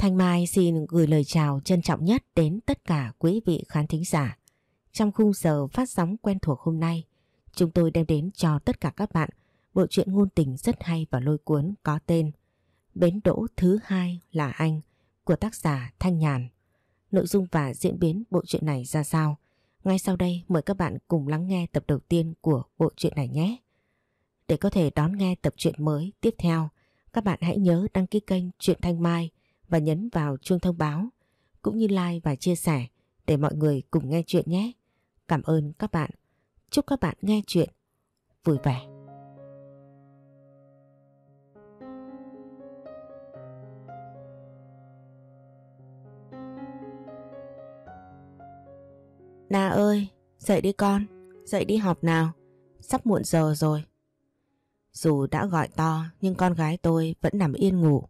Thanh Mai xin gửi lời chào trân trọng nhất đến tất cả quý vị khán thính giả. Trong khung giờ phát sóng quen thuộc hôm nay, chúng tôi đem đến cho tất cả các bạn bộ truyện ngôn tình rất hay và lôi cuốn có tên Bến đỗ thứ hai là anh của tác giả Thanh Nhàn. Nội dung và diễn biến bộ truyện này ra sao? Ngay sau đây mời các bạn cùng lắng nghe tập đầu tiên của bộ truyện này nhé. Để có thể đón nghe tập truyện mới tiếp theo, các bạn hãy nhớ đăng ký kênh Truyện Thanh Mai và nhấn vào chuông thông báo cũng như like và chia sẻ để mọi người cùng nghe chuyện nhé. Cảm ơn các bạn. Chúc các bạn nghe chuyện vui vẻ. Na ơi, dậy đi con, dậy đi học nào, sắp muộn giờ rồi. Dù đã gọi to nhưng con gái tôi vẫn nằm yên ngủ.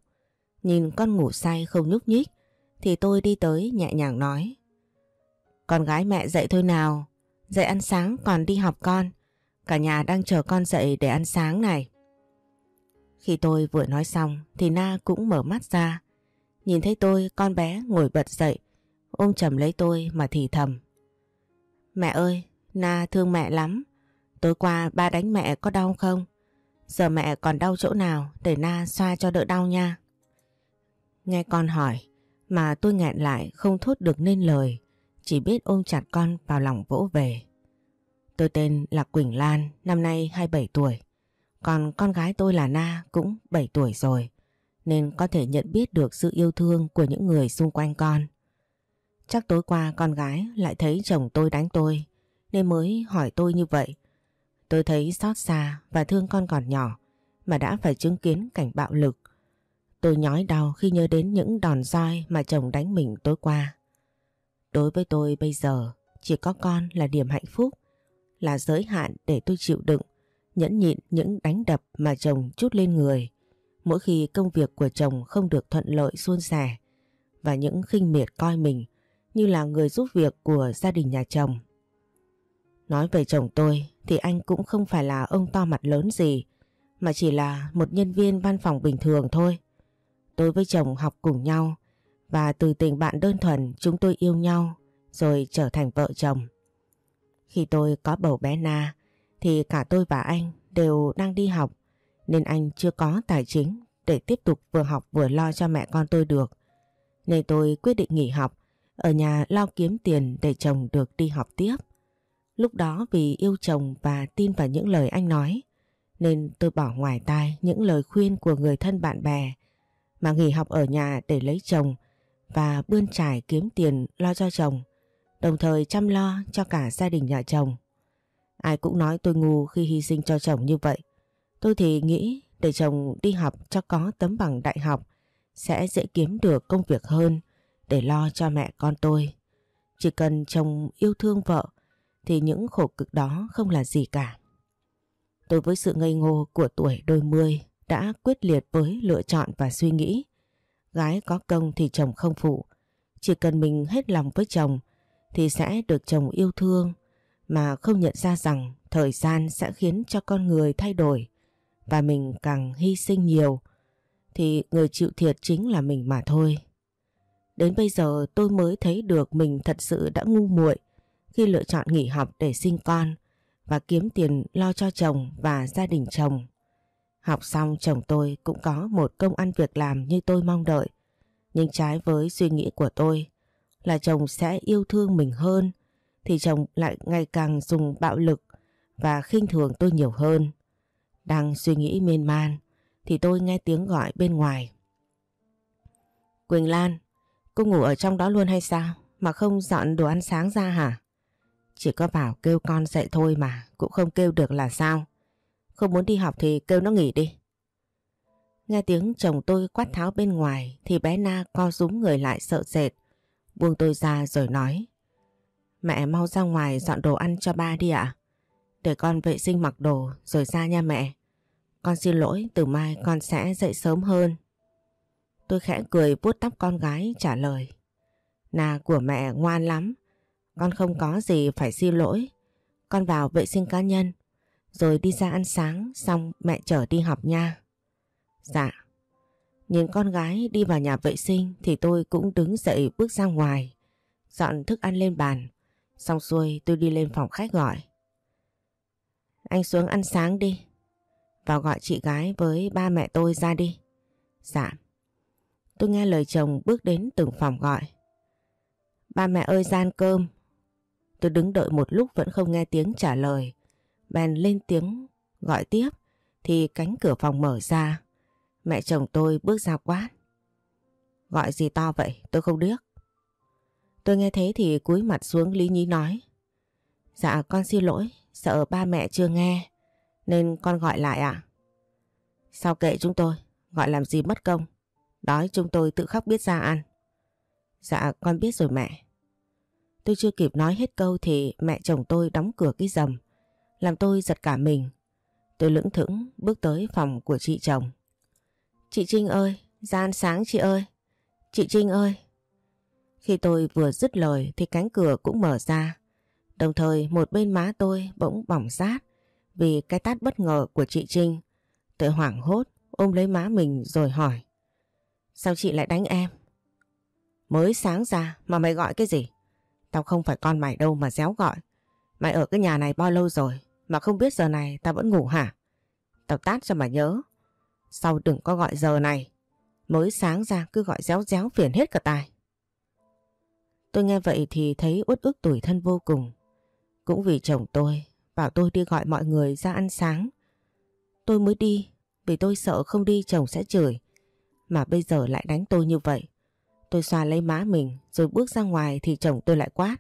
Nhìn con ngủ say không nhúc nhích thì tôi đi tới nhẹ nhàng nói. Con gái mẹ dậy thôi nào, dậy ăn sáng còn đi học con. Cả nhà đang chờ con dậy để ăn sáng này. Khi tôi vừa nói xong thì Na cũng mở mắt ra. Nhìn thấy tôi con bé ngồi bật dậy, ôm chầm lấy tôi mà thì thầm. Mẹ ơi, Na thương mẹ lắm. Tối qua ba đánh mẹ có đau không? Giờ mẹ còn đau chỗ nào để Na xoa cho đỡ đau nha. Nghe con hỏi mà tôi nghẹn lại không thốt được nên lời, chỉ biết ôm chặt con vào lòng vỗ về. Tôi tên là Quỳnh Lan, năm nay 27 tuổi. Còn con gái tôi là Na cũng 7 tuổi rồi, nên có thể nhận biết được sự yêu thương của những người xung quanh con. Chắc tối qua con gái lại thấy chồng tôi đánh tôi, nên mới hỏi tôi như vậy. Tôi thấy xót xa và thương con còn nhỏ, mà đã phải chứng kiến cảnh bạo lực Tôi nhói đau khi nhớ đến những đòn roi mà chồng đánh mình tối qua. Đối với tôi bây giờ, chỉ có con là điểm hạnh phúc, là giới hạn để tôi chịu đựng, nhẫn nhịn những đánh đập mà chồng chút lên người. Mỗi khi công việc của chồng không được thuận lợi suôn sẻ và những khinh miệt coi mình như là người giúp việc của gia đình nhà chồng. Nói về chồng tôi thì anh cũng không phải là ông to mặt lớn gì mà chỉ là một nhân viên văn phòng bình thường thôi. Tôi với chồng học cùng nhau và từ tình bạn đơn thuần, chúng tôi yêu nhau, rồi trở thành vợ chồng. Khi tôi có bầu bé Na, thì cả tôi và anh đều đang đi học, nên anh chưa có tài chính để tiếp tục vừa học vừa lo cho mẹ con tôi được. Nên tôi quyết định nghỉ học, ở nhà lo kiếm tiền để chồng được đi học tiếp. Lúc đó vì yêu chồng và tin vào những lời anh nói, nên tôi bỏ ngoài tai những lời khuyên của người thân bạn bè mà nghỉ học ở nhà để lấy chồng và bươn trải kiếm tiền lo cho chồng, đồng thời chăm lo cho cả gia đình nhà chồng. Ai cũng nói tôi ngu khi hy sinh cho chồng như vậy. Tôi thì nghĩ để chồng đi học cho có tấm bằng đại học sẽ dễ kiếm được công việc hơn để lo cho mẹ con tôi. Chỉ cần chồng yêu thương vợ thì những khổ cực đó không là gì cả. Tôi với sự ngây ngô của tuổi đôi mươi đã quyết liệt với lựa chọn và suy nghĩ. Gái có công thì chồng không phụ. Chỉ cần mình hết lòng với chồng thì sẽ được chồng yêu thương, mà không nhận ra rằng thời gian sẽ khiến cho con người thay đổi và mình càng hy sinh nhiều, thì người chịu thiệt chính là mình mà thôi. Đến bây giờ tôi mới thấy được mình thật sự đã ngu muội khi lựa chọn nghỉ học để sinh con và kiếm tiền lo cho chồng và gia đình chồng. Học xong chồng tôi cũng có một công ăn việc làm như tôi mong đợi. Nhưng trái với suy nghĩ của tôi là chồng sẽ yêu thương mình hơn thì chồng lại ngày càng dùng bạo lực và khinh thường tôi nhiều hơn. Đang suy nghĩ miên man thì tôi nghe tiếng gọi bên ngoài. Quỳnh Lan, cô ngủ ở trong đó luôn hay sao? Mà không dọn đồ ăn sáng ra hả? Chỉ có bảo kêu con dậy thôi mà, cũng không kêu được là sao? Không muốn đi học thì kêu nó nghỉ đi. Nghe tiếng chồng tôi quát tháo bên ngoài thì bé Na co rúm người lại sợ sệt. Buông tôi ra rồi nói. Mẹ mau ra ngoài dọn đồ ăn cho ba đi ạ. Để con vệ sinh mặc đồ rồi ra nha mẹ. Con xin lỗi, từ mai con sẽ dậy sớm hơn. Tôi khẽ cười vuốt tóc con gái trả lời. Na của mẹ ngoan lắm. Con không có gì phải xin lỗi. Con vào vệ sinh cá nhân rồi đi ra ăn sáng, xong mẹ chở đi học nha. Dạ. Nhìn con gái đi vào nhà vệ sinh thì tôi cũng đứng dậy bước ra ngoài. Dọn thức ăn lên bàn. Xong xuôi tôi đi lên phòng khách gọi. Anh xuống ăn sáng đi. Vào gọi chị gái với ba mẹ tôi ra đi. Dạ. Tôi nghe lời chồng bước đến từng phòng gọi. Ba mẹ ơi gian cơm. Tôi đứng đợi một lúc vẫn không nghe tiếng trả lời. Bèn lên tiếng gọi tiếp thì cánh cửa phòng mở ra. Mẹ chồng tôi bước ra quát. Gọi gì to vậy tôi không điếc. Tôi nghe thế thì cúi mặt xuống Lý Nhí nói. Dạ con xin lỗi, sợ ba mẹ chưa nghe nên con gọi lại ạ. À? Sao kệ chúng tôi, gọi làm gì mất công. Đói chúng tôi tự khắc biết ra ăn. Dạ con biết rồi mẹ. Tôi chưa kịp nói hết câu thì mẹ chồng tôi đóng cửa cái rầm. Làm tôi giật cả mình. Tôi lững thững bước tới phòng của chị chồng. Chị Trinh ơi, ra ăn sáng chị ơi. Chị Trinh ơi. Khi tôi vừa dứt lời thì cánh cửa cũng mở ra. Đồng thời một bên má tôi bỗng bỏng rát vì cái tát bất ngờ của chị Trinh. Tôi hoảng hốt ôm lấy má mình rồi hỏi. Sao chị lại đánh em? Mới sáng ra mà mày gọi cái gì? Tao không phải con mày đâu mà déo gọi. Mày ở cái nhà này bao lâu rồi mà không biết giờ này tao vẫn ngủ hả? Tao tát cho mà nhớ. Sau đừng có gọi giờ này. Mới sáng ra cứ gọi réo réo phiền hết cả tai. Tôi nghe vậy thì thấy uất ức tủi thân vô cùng. Cũng vì chồng tôi, bảo tôi đi gọi mọi người ra ăn sáng. Tôi mới đi, vì tôi sợ không đi chồng sẽ chửi. Mà bây giờ lại đánh tôi như vậy. Tôi xoa lấy má mình, rồi bước ra ngoài thì chồng tôi lại quát.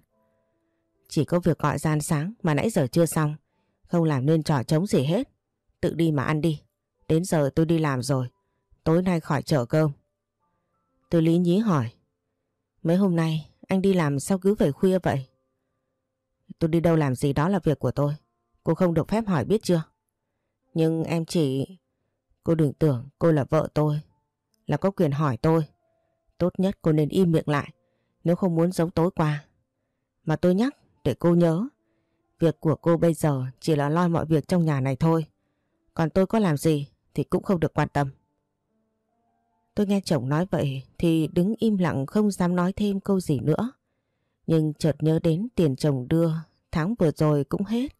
Chỉ có việc gọi ra ăn sáng mà nãy giờ chưa xong. Không làm nên trò trống gì hết. Tự đi mà ăn đi. Đến giờ tôi đi làm rồi. Tối nay khỏi chở cơm. Tôi lý nhí hỏi. Mấy hôm nay, anh đi làm sao cứ về khuya vậy? Tôi đi đâu làm gì đó là việc của tôi. Cô không được phép hỏi biết chưa? Nhưng em chỉ... Cô đừng tưởng cô là vợ tôi. Là có quyền hỏi tôi. Tốt nhất cô nên im miệng lại. Nếu không muốn giống tối qua. Mà tôi nhắc, để cô nhớ. Việc của cô bây giờ chỉ là lo mọi việc trong nhà này thôi. Còn tôi có làm gì thì cũng không được quan tâm. Tôi nghe chồng nói vậy thì đứng im lặng không dám nói thêm câu gì nữa. Nhưng chợt nhớ đến tiền chồng đưa, tháng vừa rồi cũng hết.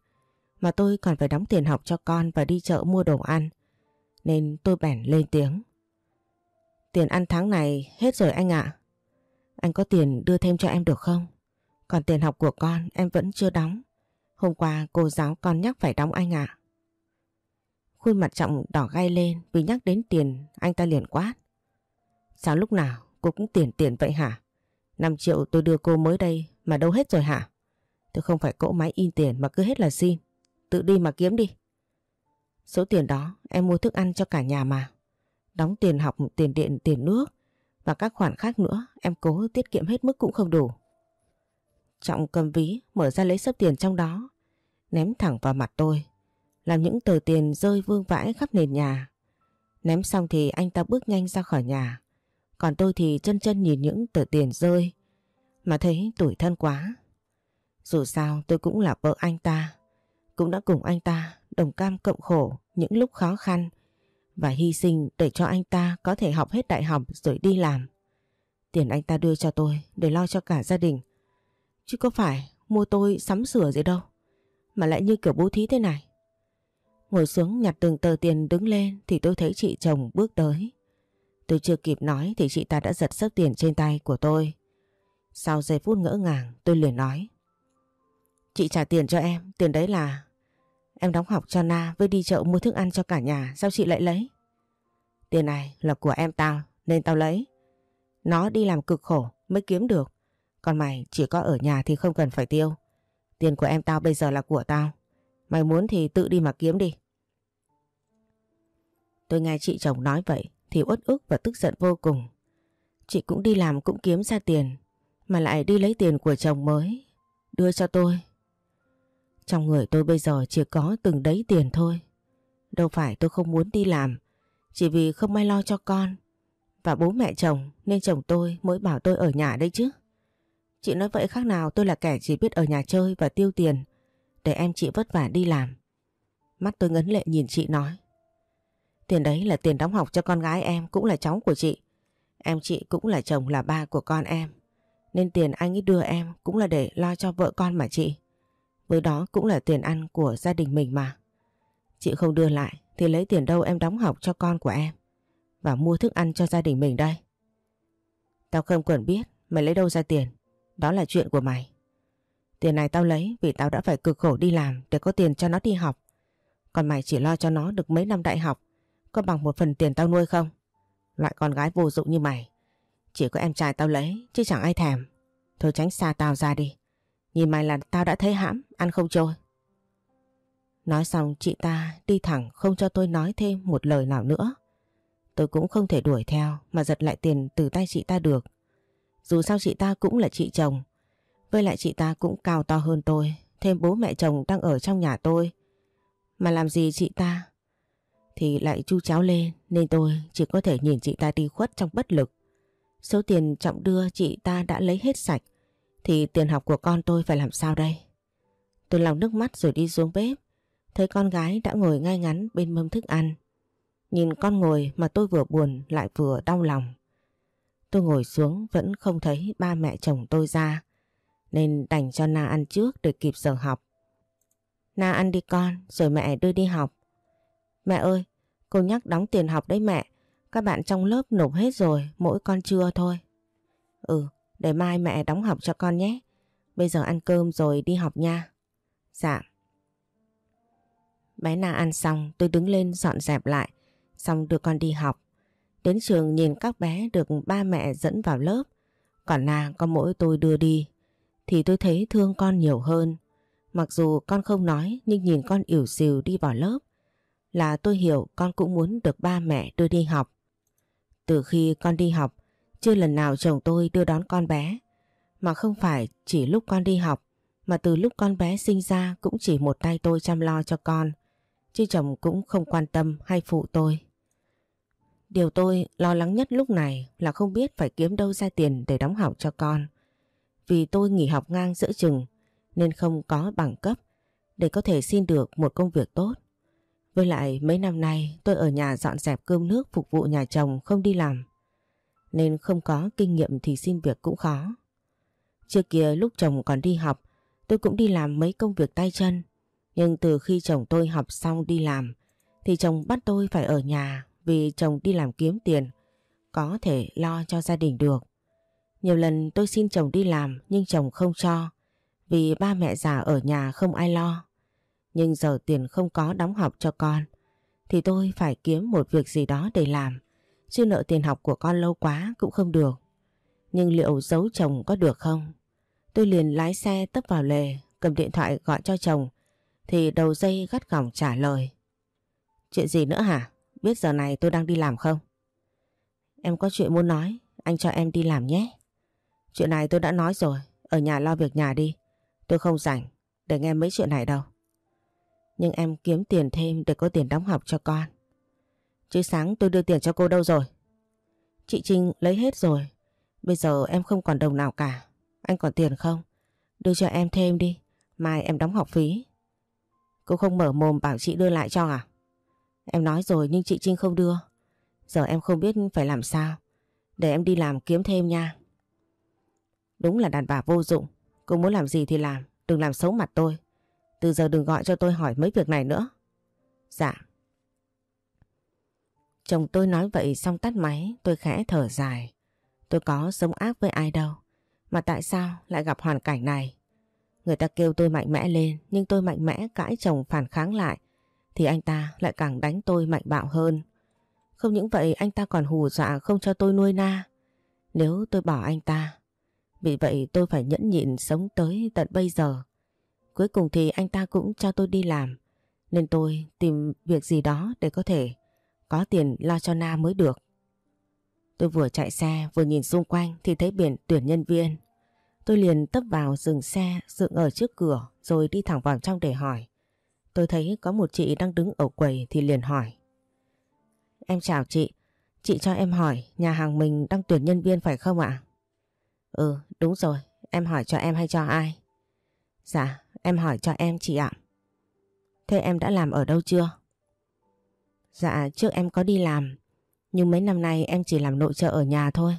Mà tôi còn phải đóng tiền học cho con và đi chợ mua đồ ăn. Nên tôi bèn lên tiếng. Tiền ăn tháng này hết rồi anh ạ. Anh có tiền đưa thêm cho em được không? Còn tiền học của con em vẫn chưa đóng. Hôm qua cô giáo con nhắc phải đóng anh ạ. Khuôn mặt trọng đỏ gai lên vì nhắc đến tiền anh ta liền quát. Sao lúc nào cô cũng tiền tiền vậy hả? 5 triệu tôi đưa cô mới đây mà đâu hết rồi hả? Tôi không phải cỗ máy in tiền mà cứ hết là xin. Tự đi mà kiếm đi. Số tiền đó em mua thức ăn cho cả nhà mà. Đóng tiền học, tiền điện, tiền nước và các khoản khác nữa em cố tiết kiệm hết mức cũng không đủ. Trọng cầm ví mở ra lấy sấp tiền trong đó ném thẳng vào mặt tôi làm những tờ tiền rơi vương vãi khắp nền nhà. Ném xong thì anh ta bước nhanh ra khỏi nhà. Còn tôi thì chân chân nhìn những tờ tiền rơi mà thấy tủi thân quá. Dù sao tôi cũng là vợ anh ta, cũng đã cùng anh ta đồng cam cộng khổ những lúc khó khăn và hy sinh để cho anh ta có thể học hết đại học rồi đi làm. Tiền anh ta đưa cho tôi để lo cho cả gia đình. Chứ có phải mua tôi sắm sửa gì đâu, mà lại như kiểu bố thí thế này. Ngồi xuống nhặt từng tờ tiền đứng lên thì tôi thấy chị chồng bước tới. Tôi chưa kịp nói thì chị ta đã giật sấp tiền trên tay của tôi. Sau giây phút ngỡ ngàng tôi liền nói. Chị trả tiền cho em, tiền đấy là... Em đóng học cho Na với đi chợ mua thức ăn cho cả nhà, sao chị lại lấy? Tiền này là của em tao, nên tao lấy. Nó đi làm cực khổ mới kiếm được. Còn mày chỉ có ở nhà thì không cần phải tiêu. Tiền của em tao bây giờ là của tao. Mày muốn thì tự đi mà kiếm đi. Tôi nghe chị chồng nói vậy thì uất ức và tức giận vô cùng. Chị cũng đi làm cũng kiếm ra tiền, mà lại đi lấy tiền của chồng mới, đưa cho tôi. Trong người tôi bây giờ chỉ có từng đấy tiền thôi. Đâu phải tôi không muốn đi làm, chỉ vì không may lo cho con và bố mẹ chồng, nên chồng tôi mới bảo tôi ở nhà đây chứ. Chị nói vậy khác nào, tôi là kẻ chỉ biết ở nhà chơi và tiêu tiền để em chị vất vả đi làm. Mắt tôi ngấn lệ nhìn chị nói. Tiền đấy là tiền đóng học cho con gái em, cũng là cháu của chị. Em chị cũng là chồng là ba của con em. Nên tiền anh ấy đưa em cũng là để lo cho vợ con mà chị. Với đó cũng là tiền ăn của gia đình mình mà. Chị không đưa lại thì lấy tiền đâu em đóng học cho con của em. Và mua thức ăn cho gia đình mình đây. Tao không cần biết mày lấy đâu ra tiền. Đó là chuyện của mày. Tiền này tao lấy vì tao đã phải cực khổ đi làm để có tiền cho nó đi học. Còn mày chỉ lo cho nó được mấy năm đại học. Có bằng một phần tiền tao nuôi không? Loại con gái vô dụng như mày. Chỉ có em trai tao lấy chứ chẳng ai thèm. Thôi tránh xa tao ra đi. Nhìn mày là tao đã thấy hãm, ăn không trôi. Nói xong chị ta đi thẳng không cho tôi nói thêm một lời nào nữa. Tôi cũng không thể đuổi theo mà giật lại tiền từ tay chị ta được. Dù sao chị ta cũng là chị chồng. Với lại chị ta cũng cao to hơn tôi. Thêm bố mẹ chồng đang ở trong nhà tôi. Mà làm gì chị ta? Thì lại chu cháo lên nên tôi chỉ có thể nhìn chị ta đi khuất trong bất lực. Số tiền trọng đưa chị ta đã lấy hết sạch. Thì tiền học của con tôi phải làm sao đây? Tôi lòng nước mắt rồi đi xuống bếp. Thấy con gái đã ngồi ngay ngắn bên mâm thức ăn. Nhìn con ngồi mà tôi vừa buồn lại vừa đau lòng. Tôi ngồi xuống vẫn không thấy ba mẹ chồng tôi ra. Nên đành cho Na ăn trước để kịp giờ học. Na ăn đi con rồi mẹ đưa đi học. Mẹ ơi, cô nhắc đóng tiền học đấy mẹ. Các bạn trong lớp nộp hết rồi, mỗi con chưa thôi. Ừ, để mai mẹ đóng học cho con nhé. Bây giờ ăn cơm rồi đi học nha. Dạ. Bé Na ăn xong tôi đứng lên dọn dẹp lại, xong đưa con đi học. Đến trường nhìn các bé được ba mẹ dẫn vào lớp, còn là có mỗi tôi đưa đi, thì tôi thấy thương con nhiều hơn. Mặc dù con không nói nhưng nhìn con ỉu xìu đi vào lớp, là tôi hiểu con cũng muốn được ba mẹ đưa đi học. Từ khi con đi học, chưa lần nào chồng tôi đưa đón con bé, mà không phải chỉ lúc con đi học, mà từ lúc con bé sinh ra cũng chỉ một tay tôi chăm lo cho con, chứ chồng cũng không quan tâm hay phụ tôi. Điều tôi lo lắng nhất lúc này là không biết phải kiếm đâu ra tiền để đóng học cho con. Vì tôi nghỉ học ngang giữa chừng, nên không có bằng cấp để có thể xin được một công việc tốt. Với lại mấy năm nay tôi ở nhà dọn dẹp cơm nước phục vụ nhà chồng không đi làm. Nên không có kinh nghiệm thì xin việc cũng khó. Trước kia lúc chồng còn đi học, tôi cũng đi làm mấy công việc tay chân. Nhưng từ khi chồng tôi học xong đi làm, thì chồng bắt tôi phải ở nhà vì chồng đi làm kiếm tiền, có thể lo cho gia đình được. Nhiều lần tôi xin chồng đi làm nhưng chồng không cho, vì ba mẹ già ở nhà không ai lo. Nhưng giờ tiền không có đóng học cho con, thì tôi phải kiếm một việc gì đó để làm, chứ nợ tiền học của con lâu quá cũng không được. Nhưng liệu giấu chồng có được không? Tôi liền lái xe tấp vào lề, cầm điện thoại gọi cho chồng, thì đầu dây gắt gỏng trả lời. Chuyện gì nữa hả? Biết giờ này tôi đang đi làm không? Em có chuyện muốn nói, anh cho em đi làm nhé. Chuyện này tôi đã nói rồi, ở nhà lo việc nhà đi. Tôi không rảnh để nghe mấy chuyện này đâu. Nhưng em kiếm tiền thêm để có tiền đóng học cho con. Chứ sáng tôi đưa tiền cho cô đâu rồi? Chị Trinh lấy hết rồi. Bây giờ em không còn đồng nào cả. Anh còn tiền không? Đưa cho em thêm đi. Mai em đóng học phí. Cô không mở mồm bảo chị đưa lại cho à? Em nói rồi nhưng chị Trinh không đưa. Giờ em không biết phải làm sao. Để em đi làm kiếm thêm nha. Đúng là đàn bà vô dụng. Cô muốn làm gì thì làm. Đừng làm xấu mặt tôi. Từ giờ đừng gọi cho tôi hỏi mấy việc này nữa. Dạ. Chồng tôi nói vậy xong tắt máy, tôi khẽ thở dài. Tôi có sống ác với ai đâu. Mà tại sao lại gặp hoàn cảnh này? Người ta kêu tôi mạnh mẽ lên, nhưng tôi mạnh mẽ cãi chồng phản kháng lại thì anh ta lại càng đánh tôi mạnh bạo hơn. Không những vậy anh ta còn hù dọa không cho tôi nuôi na. Nếu tôi bỏ anh ta, vì vậy tôi phải nhẫn nhịn sống tới tận bây giờ. Cuối cùng thì anh ta cũng cho tôi đi làm, nên tôi tìm việc gì đó để có thể có tiền lo cho Na mới được. Tôi vừa chạy xe vừa nhìn xung quanh thì thấy biển tuyển nhân viên. Tôi liền tấp vào dừng xe dựng ở trước cửa rồi đi thẳng vào trong để hỏi. Tôi thấy có một chị đang đứng ở quầy thì liền hỏi. Em chào chị, chị cho em hỏi nhà hàng mình đang tuyển nhân viên phải không ạ? Ừ, đúng rồi, em hỏi cho em hay cho ai? Dạ, em hỏi cho em chị ạ. Thế em đã làm ở đâu chưa? Dạ trước em có đi làm Nhưng mấy năm nay em chỉ làm nội trợ ở nhà thôi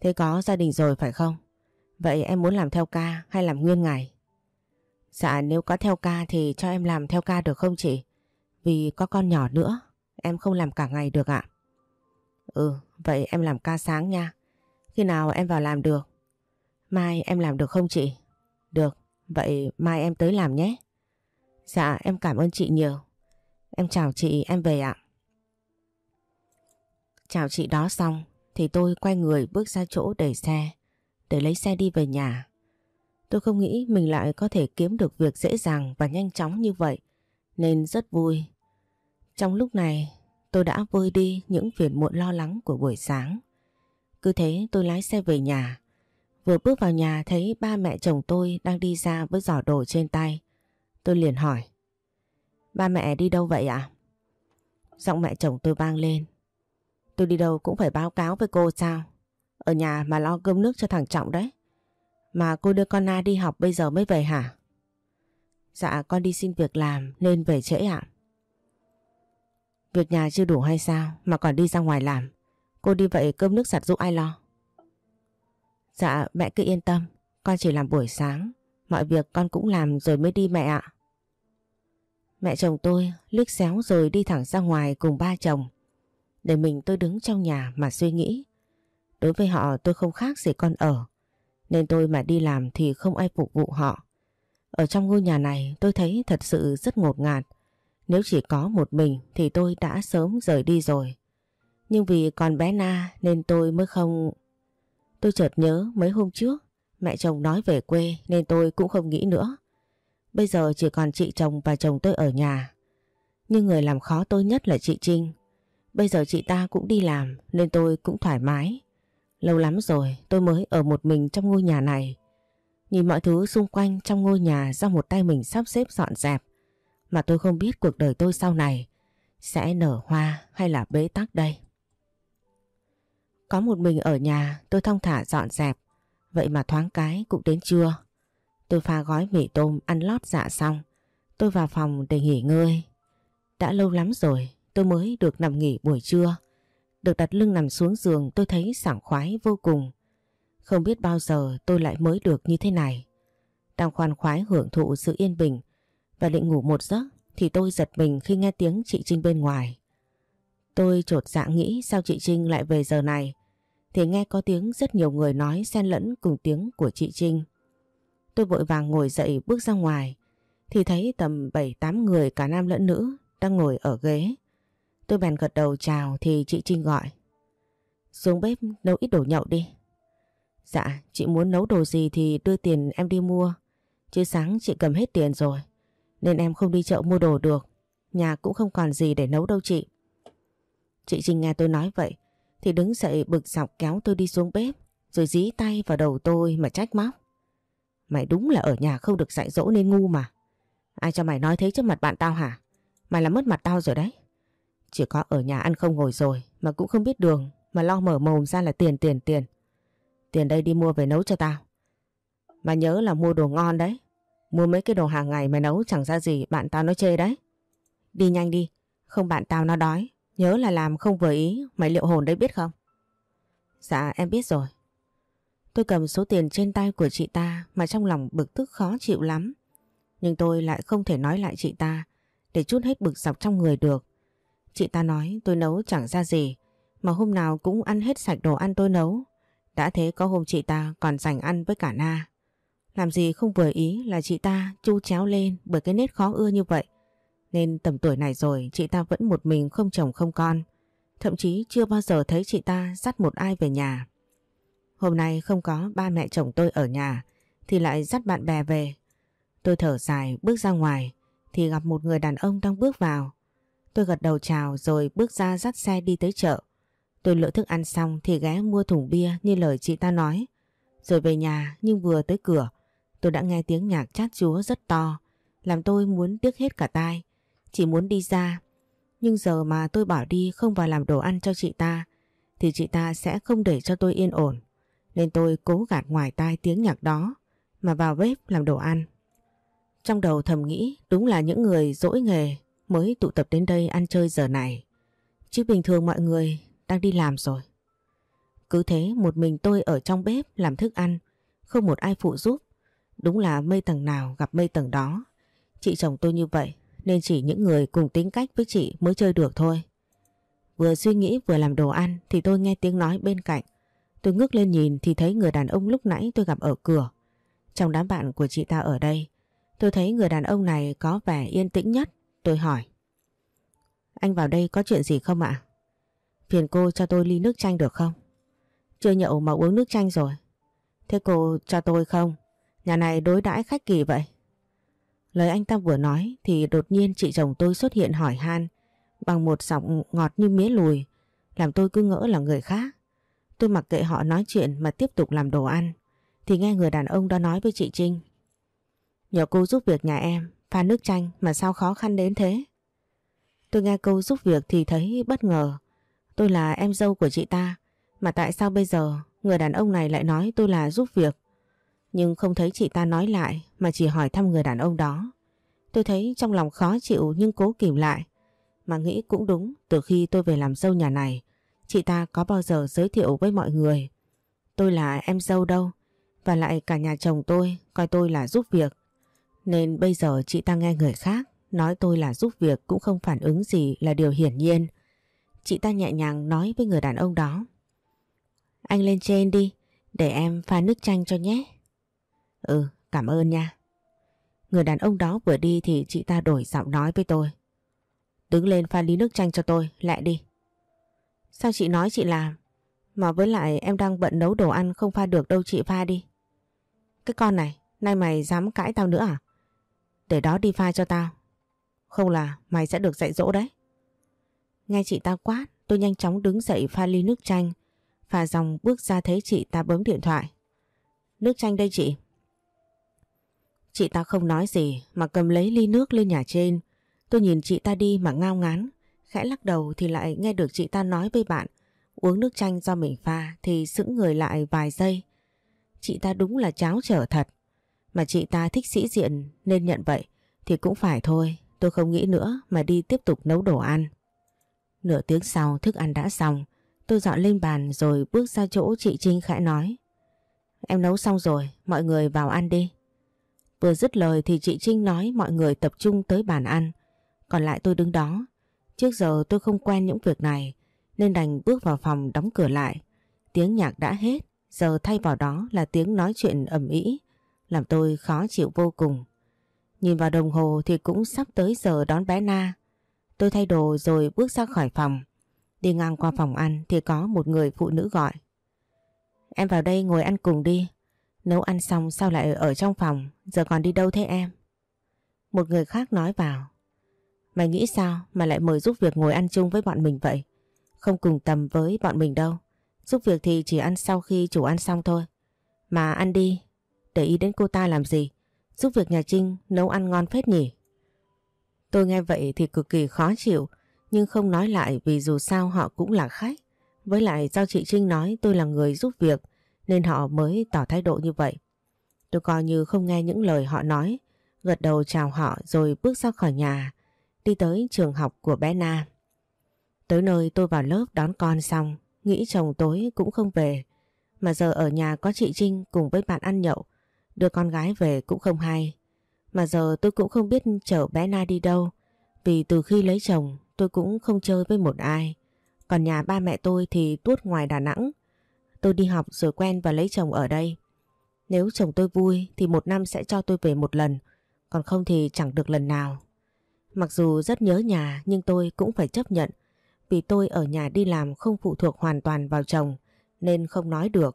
Thế có gia đình rồi phải không? Vậy em muốn làm theo ca hay làm nguyên ngày? Dạ nếu có theo ca thì cho em làm theo ca được không chị? Vì có con nhỏ nữa, Em không làm cả ngày được ạ Ừ vậy em làm ca sáng nha Khi nào em vào làm được? Mai em làm được không chị? Được, Vậy mai em tới làm nhé Dạ em cảm ơn chị nhiều Em chào chị, em về ạ Chào chị đó xong, Thì tôi quay người bước ra chỗ để xe, Để lấy xe đi về nhà Tôi không nghĩ mình lại có thể kiếm được việc dễ dàng và nhanh chóng như vậy, Nên rất vui Trong lúc này, tôi đã vơi đi những phiền muộn lo lắng của buổi sáng Cứ thế tôi lái xe về nhà Vừa bước vào nhà thấy ba mẹ chồng tôi đang đi ra với giỏ đồ trên tay. Tôi liền hỏi. Ba mẹ đi đâu vậy ạ? Giọng mẹ chồng tôi vang lên. Tôi đi đâu cũng phải báo cáo với cô sao? Ở nhà mà lo cơm nước cho thằng Trọng đấy. Mà cô đưa con Na đi học bây giờ mới về hả? Dạ con đi xin việc làm nên về trễ ạ. Việc nhà chưa đủ hay sao mà còn đi ra ngoài làm? Cô đi vậy cơm nước giặt giúp ai lo? Dạ mẹ cứ yên tâm, con chỉ làm buổi sáng, mọi việc con cũng làm rồi mới đi mẹ ạ. Mẹ chồng tôi liếc xéo rồi đi thẳng ra ngoài cùng ba chồng. Để mình tôi đứng trong nhà mà suy nghĩ. Đối với họ tôi không khác gì con ở. Nên tôi mà đi làm thì không ai phục vụ họ. Ở trong ngôi nhà này tôi thấy thật sự rất ngột ngạt. Nếu chỉ có một mình thì tôi đã sớm rời đi rồi. Nhưng vì còn bé Na nên tôi mới không... Tôi chợt nhớ mấy hôm trước, mẹ chồng nói về quê nên tôi cũng không nghĩ nữa. Bây giờ chỉ còn chị chồng và chồng tôi ở nhà. Nhưng người làm khó tôi nhất là chị Trinh. Bây giờ chị ta cũng đi làm nên tôi cũng thoải mái. Lâu lắm rồi, tôi mới ở một mình trong ngôi nhà này. Nhìn mọi thứ xung quanh trong ngôi nhà do một tay mình sắp xếp dọn dẹp. Mà tôi không biết cuộc đời tôi sau này sẽ nở hoa hay là bế tắc đây. Có một mình ở nhà, tôi thong thả dọn dẹp. Vậy mà thoáng cái cũng đến trưa. Tôi pha gói mì tôm ăn lót dạ xong. Tôi vào phòng để nghỉ ngơi. Đã lâu lắm rồi, tôi mới được nằm nghỉ buổi trưa. Được đặt lưng nằm xuống giường, tôi thấy sảng khoái vô cùng. Không biết bao giờ tôi lại mới được như thế này. Đang khoan khoái hưởng thụ sự yên bình và định ngủ một giấc thì tôi giật mình khi nghe tiếng chị Trinh bên ngoài. Tôi trột dạ nghĩ sao chị Trinh lại về giờ này, thì nghe có tiếng rất nhiều người nói xen lẫn cùng tiếng của chị Trinh. Tôi vội vàng ngồi dậy bước ra ngoài, thì thấy tầm 7-8 người cả nam lẫn nữ đang ngồi ở ghế. Tôi bèn gật đầu chào thì chị Trinh gọi. Xuống bếp nấu ít đồ nhậu đi. Dạ, chị muốn nấu đồ gì thì đưa tiền em đi mua. Chứ sáng chị cầm hết tiền rồi. Nên em không đi chợ mua đồ được. Nhà cũng không còn gì để nấu đâu chị. Chị Trinh nghe tôi nói vậy thì đứng dậy bực dọc kéo tôi đi xuống bếp rồi dí tay vào đầu tôi mà trách móc. Mày đúng là ở nhà không được dạy dỗ nên ngu mà. Ai cho mày nói thế trước mặt bạn tao hả? Mày là mất mặt tao rồi đấy. Chỉ có ở nhà ăn không ngồi rồi mà cũng không biết đường mà lo mở mồm ra là tiền tiền tiền. Tiền đây đi mua về nấu cho tao. Mà nhớ là mua đồ ngon đấy. Mua mấy cái đồ hàng ngày mày nấu chẳng ra gì bạn tao nó chê đấy. Đi nhanh đi, không bạn tao nó đói. Nhớ là làm không vừa ý, mày liệu hồn đấy biết không? Dạ em biết rồi. Tôi cầm số tiền trên tay của chị ta mà trong lòng bực tức khó chịu lắm. Nhưng tôi lại không thể nói lại chị ta để chút hết bực dọc trong người được. Chị ta nói, tôi nấu chẳng ra gì, mà hôm nào cũng ăn hết sạch đồ ăn tôi nấu. Đã thế có hôm chị ta còn dành ăn với cả Na. Làm gì không vừa ý là chị ta chu chéo lên bởi cái nết khó ưa như vậy. Nên tầm tuổi này rồi, chị ta vẫn một mình không chồng không con. Thậm chí chưa bao giờ thấy chị ta dắt một ai về nhà. Hôm nay không có ba mẹ chồng tôi ở nhà, thì lại dắt bạn bè về. Tôi thở dài bước ra ngoài, thì gặp một người đàn ông đang bước vào. Tôi gật đầu chào rồi bước ra dắt xe đi tới chợ. Tôi lựa thức ăn xong thì ghé mua thùng bia như lời chị ta nói. Rồi về nhà, nhưng vừa tới cửa, tôi đã nghe tiếng nhạc chát chúa rất to, làm tôi muốn tiếc hết cả tai. Chỉ muốn đi ra. Nhưng giờ mà tôi bỏ đi không vào làm đồ ăn cho chị ta, thì chị ta sẽ không để cho tôi yên ổn. Nên tôi cố gạt ngoài tai tiếng nhạc đó, mà vào bếp làm đồ ăn. Trong đầu thầm nghĩ, đúng là những người dỗi nghề mới tụ tập đến đây ăn chơi giờ này. Chứ bình thường mọi người đang đi làm rồi. Cứ thế một mình tôi ở trong bếp làm thức ăn, không một ai phụ giúp. Đúng là mây tầng nào gặp mây tầng đó. Chị chồng tôi như vậy nên chỉ những người cùng tính cách với chị mới chơi được thôi. Vừa suy nghĩ vừa làm đồ ăn thì tôi nghe tiếng nói bên cạnh. Tôi ngước lên nhìn thì thấy người đàn ông lúc nãy tôi gặp ở cửa. Trong đám bạn của chị ta ở đây, tôi thấy người đàn ông này có vẻ yên tĩnh nhất. Tôi hỏi. Anh vào đây có chuyện gì không ạ? Phiền cô cho tôi ly nước chanh được không? Chưa nhậu mà uống nước chanh rồi. Thế cô cho tôi không? Nhà này đối đãi khách kỳ vậy. Lời anh ta vừa nói thì đột nhiên chị chồng tôi xuất hiện hỏi han, bằng một giọng ngọt như mía lùi, làm tôi cứ ngỡ là người khác. Tôi mặc kệ họ nói chuyện mà tiếp tục làm đồ ăn, thì nghe người đàn ông đó nói với chị Trinh. Nhờ cô giúp việc nhà em pha nước chanh mà sao khó khăn đến thế? Tôi nghe câu giúp việc thì thấy bất ngờ. Tôi là em dâu của chị ta, mà tại sao bây giờ người đàn ông này lại nói tôi là giúp việc? Nhưng không thấy chị ta nói lại, mà chỉ hỏi thăm người đàn ông đó. Tôi thấy trong lòng khó chịu nhưng cố kìm lại. Mà nghĩ cũng đúng, từ khi tôi về làm dâu nhà này, chị ta có bao giờ giới thiệu với mọi người. Tôi là em dâu đâu, và lại cả nhà chồng tôi coi tôi là giúp việc. Nên bây giờ chị ta nghe người khác nói tôi là giúp việc cũng không phản ứng gì là điều hiển nhiên. Chị ta nhẹ nhàng nói với người đàn ông đó. Anh lên trên đi, để em pha nước chanh cho nhé. Ừ, cảm ơn nha. Người đàn ông đó vừa đi thì chị ta đổi giọng nói với tôi. Đứng lên pha ly nước chanh cho tôi, lẹ đi. Sao chị nói chị làm? Mà với lại em đang bận nấu đồ ăn không pha được đâu chị pha đi. Cái con này, nay mày dám cãi tao nữa à? Để đó đi pha cho tao. Không là mày sẽ được dạy dỗ đấy. Nghe chị ta quát, tôi nhanh chóng đứng dậy pha ly nước chanh. Pha dòng bước ra thấy chị ta bấm điện thoại. Nước chanh đây chị. Chị ta không nói gì mà cầm lấy ly nước lên nhà trên. Tôi nhìn chị ta đi mà ngao ngán. Khẽ lắc đầu thì lại nghe được chị ta nói với bạn uống nước chanh do mình pha thì sững người lại vài giây. Chị ta đúng là cháo trở thật. Mà chị ta thích sĩ diện nên nhận vậy thì cũng phải thôi. Tôi không nghĩ nữa mà đi tiếp tục nấu đồ ăn. Nửa tiếng sau thức ăn đã xong. Tôi dọn lên bàn rồi bước ra chỗ chị Trinh khẽ nói. Em nấu xong rồi, mọi người vào ăn đi. Vừa dứt lời thì chị Trinh nói mọi người tập trung tới bàn ăn. Còn lại tôi đứng đó. Trước giờ tôi không quen những việc này nên đành bước vào phòng đóng cửa lại. Tiếng nhạc đã hết, giờ thay vào đó là tiếng nói chuyện ầm ĩ, làm tôi khó chịu vô cùng. Nhìn vào đồng hồ thì cũng sắp tới giờ đón bé Na. Tôi thay đồ rồi bước ra khỏi phòng. Đi ngang qua phòng ăn thì có một người phụ nữ gọi. Em vào đây ngồi ăn cùng đi. Nấu ăn xong sao lại ở trong phòng, giờ còn đi đâu thế em? Một người khác nói vào. Mày nghĩ sao mà lại mời giúp việc ngồi ăn chung với bọn mình vậy? Không cùng tầm với bọn mình đâu. Giúp việc thì chỉ ăn sau khi chủ ăn xong thôi. Mà ăn đi, để ý đến cô ta làm gì. Giúp việc nhà Trinh nấu ăn ngon phết nhỉ. Tôi nghe vậy thì cực kỳ khó chịu, nhưng không nói lại vì dù sao họ cũng là khách. Với lại do chị Trinh nói tôi là người giúp việc nên họ mới tỏ thái độ như vậy. Tôi coi như không nghe những lời họ nói, gật đầu chào họ rồi bước ra khỏi nhà, đi tới trường học của bé Na. Tới nơi tôi vào lớp đón con xong, nghĩ chồng tối cũng không về. Mà giờ ở nhà có chị Trinh cùng với bạn ăn nhậu, đưa con gái về cũng không hay. Mà giờ tôi cũng không biết chở bé Na đi đâu, vì từ khi lấy chồng tôi cũng không chơi với một ai. Còn nhà ba mẹ tôi thì tuốt ngoài Đà Nẵng. Tôi đi học rồi quen và lấy chồng ở đây. Nếu chồng tôi vui thì một năm sẽ cho tôi về một lần, còn không thì chẳng được lần nào. Mặc dù rất nhớ nhà nhưng tôi cũng phải chấp nhận vì tôi ở nhà đi làm không phụ thuộc hoàn toàn vào chồng nên không nói được.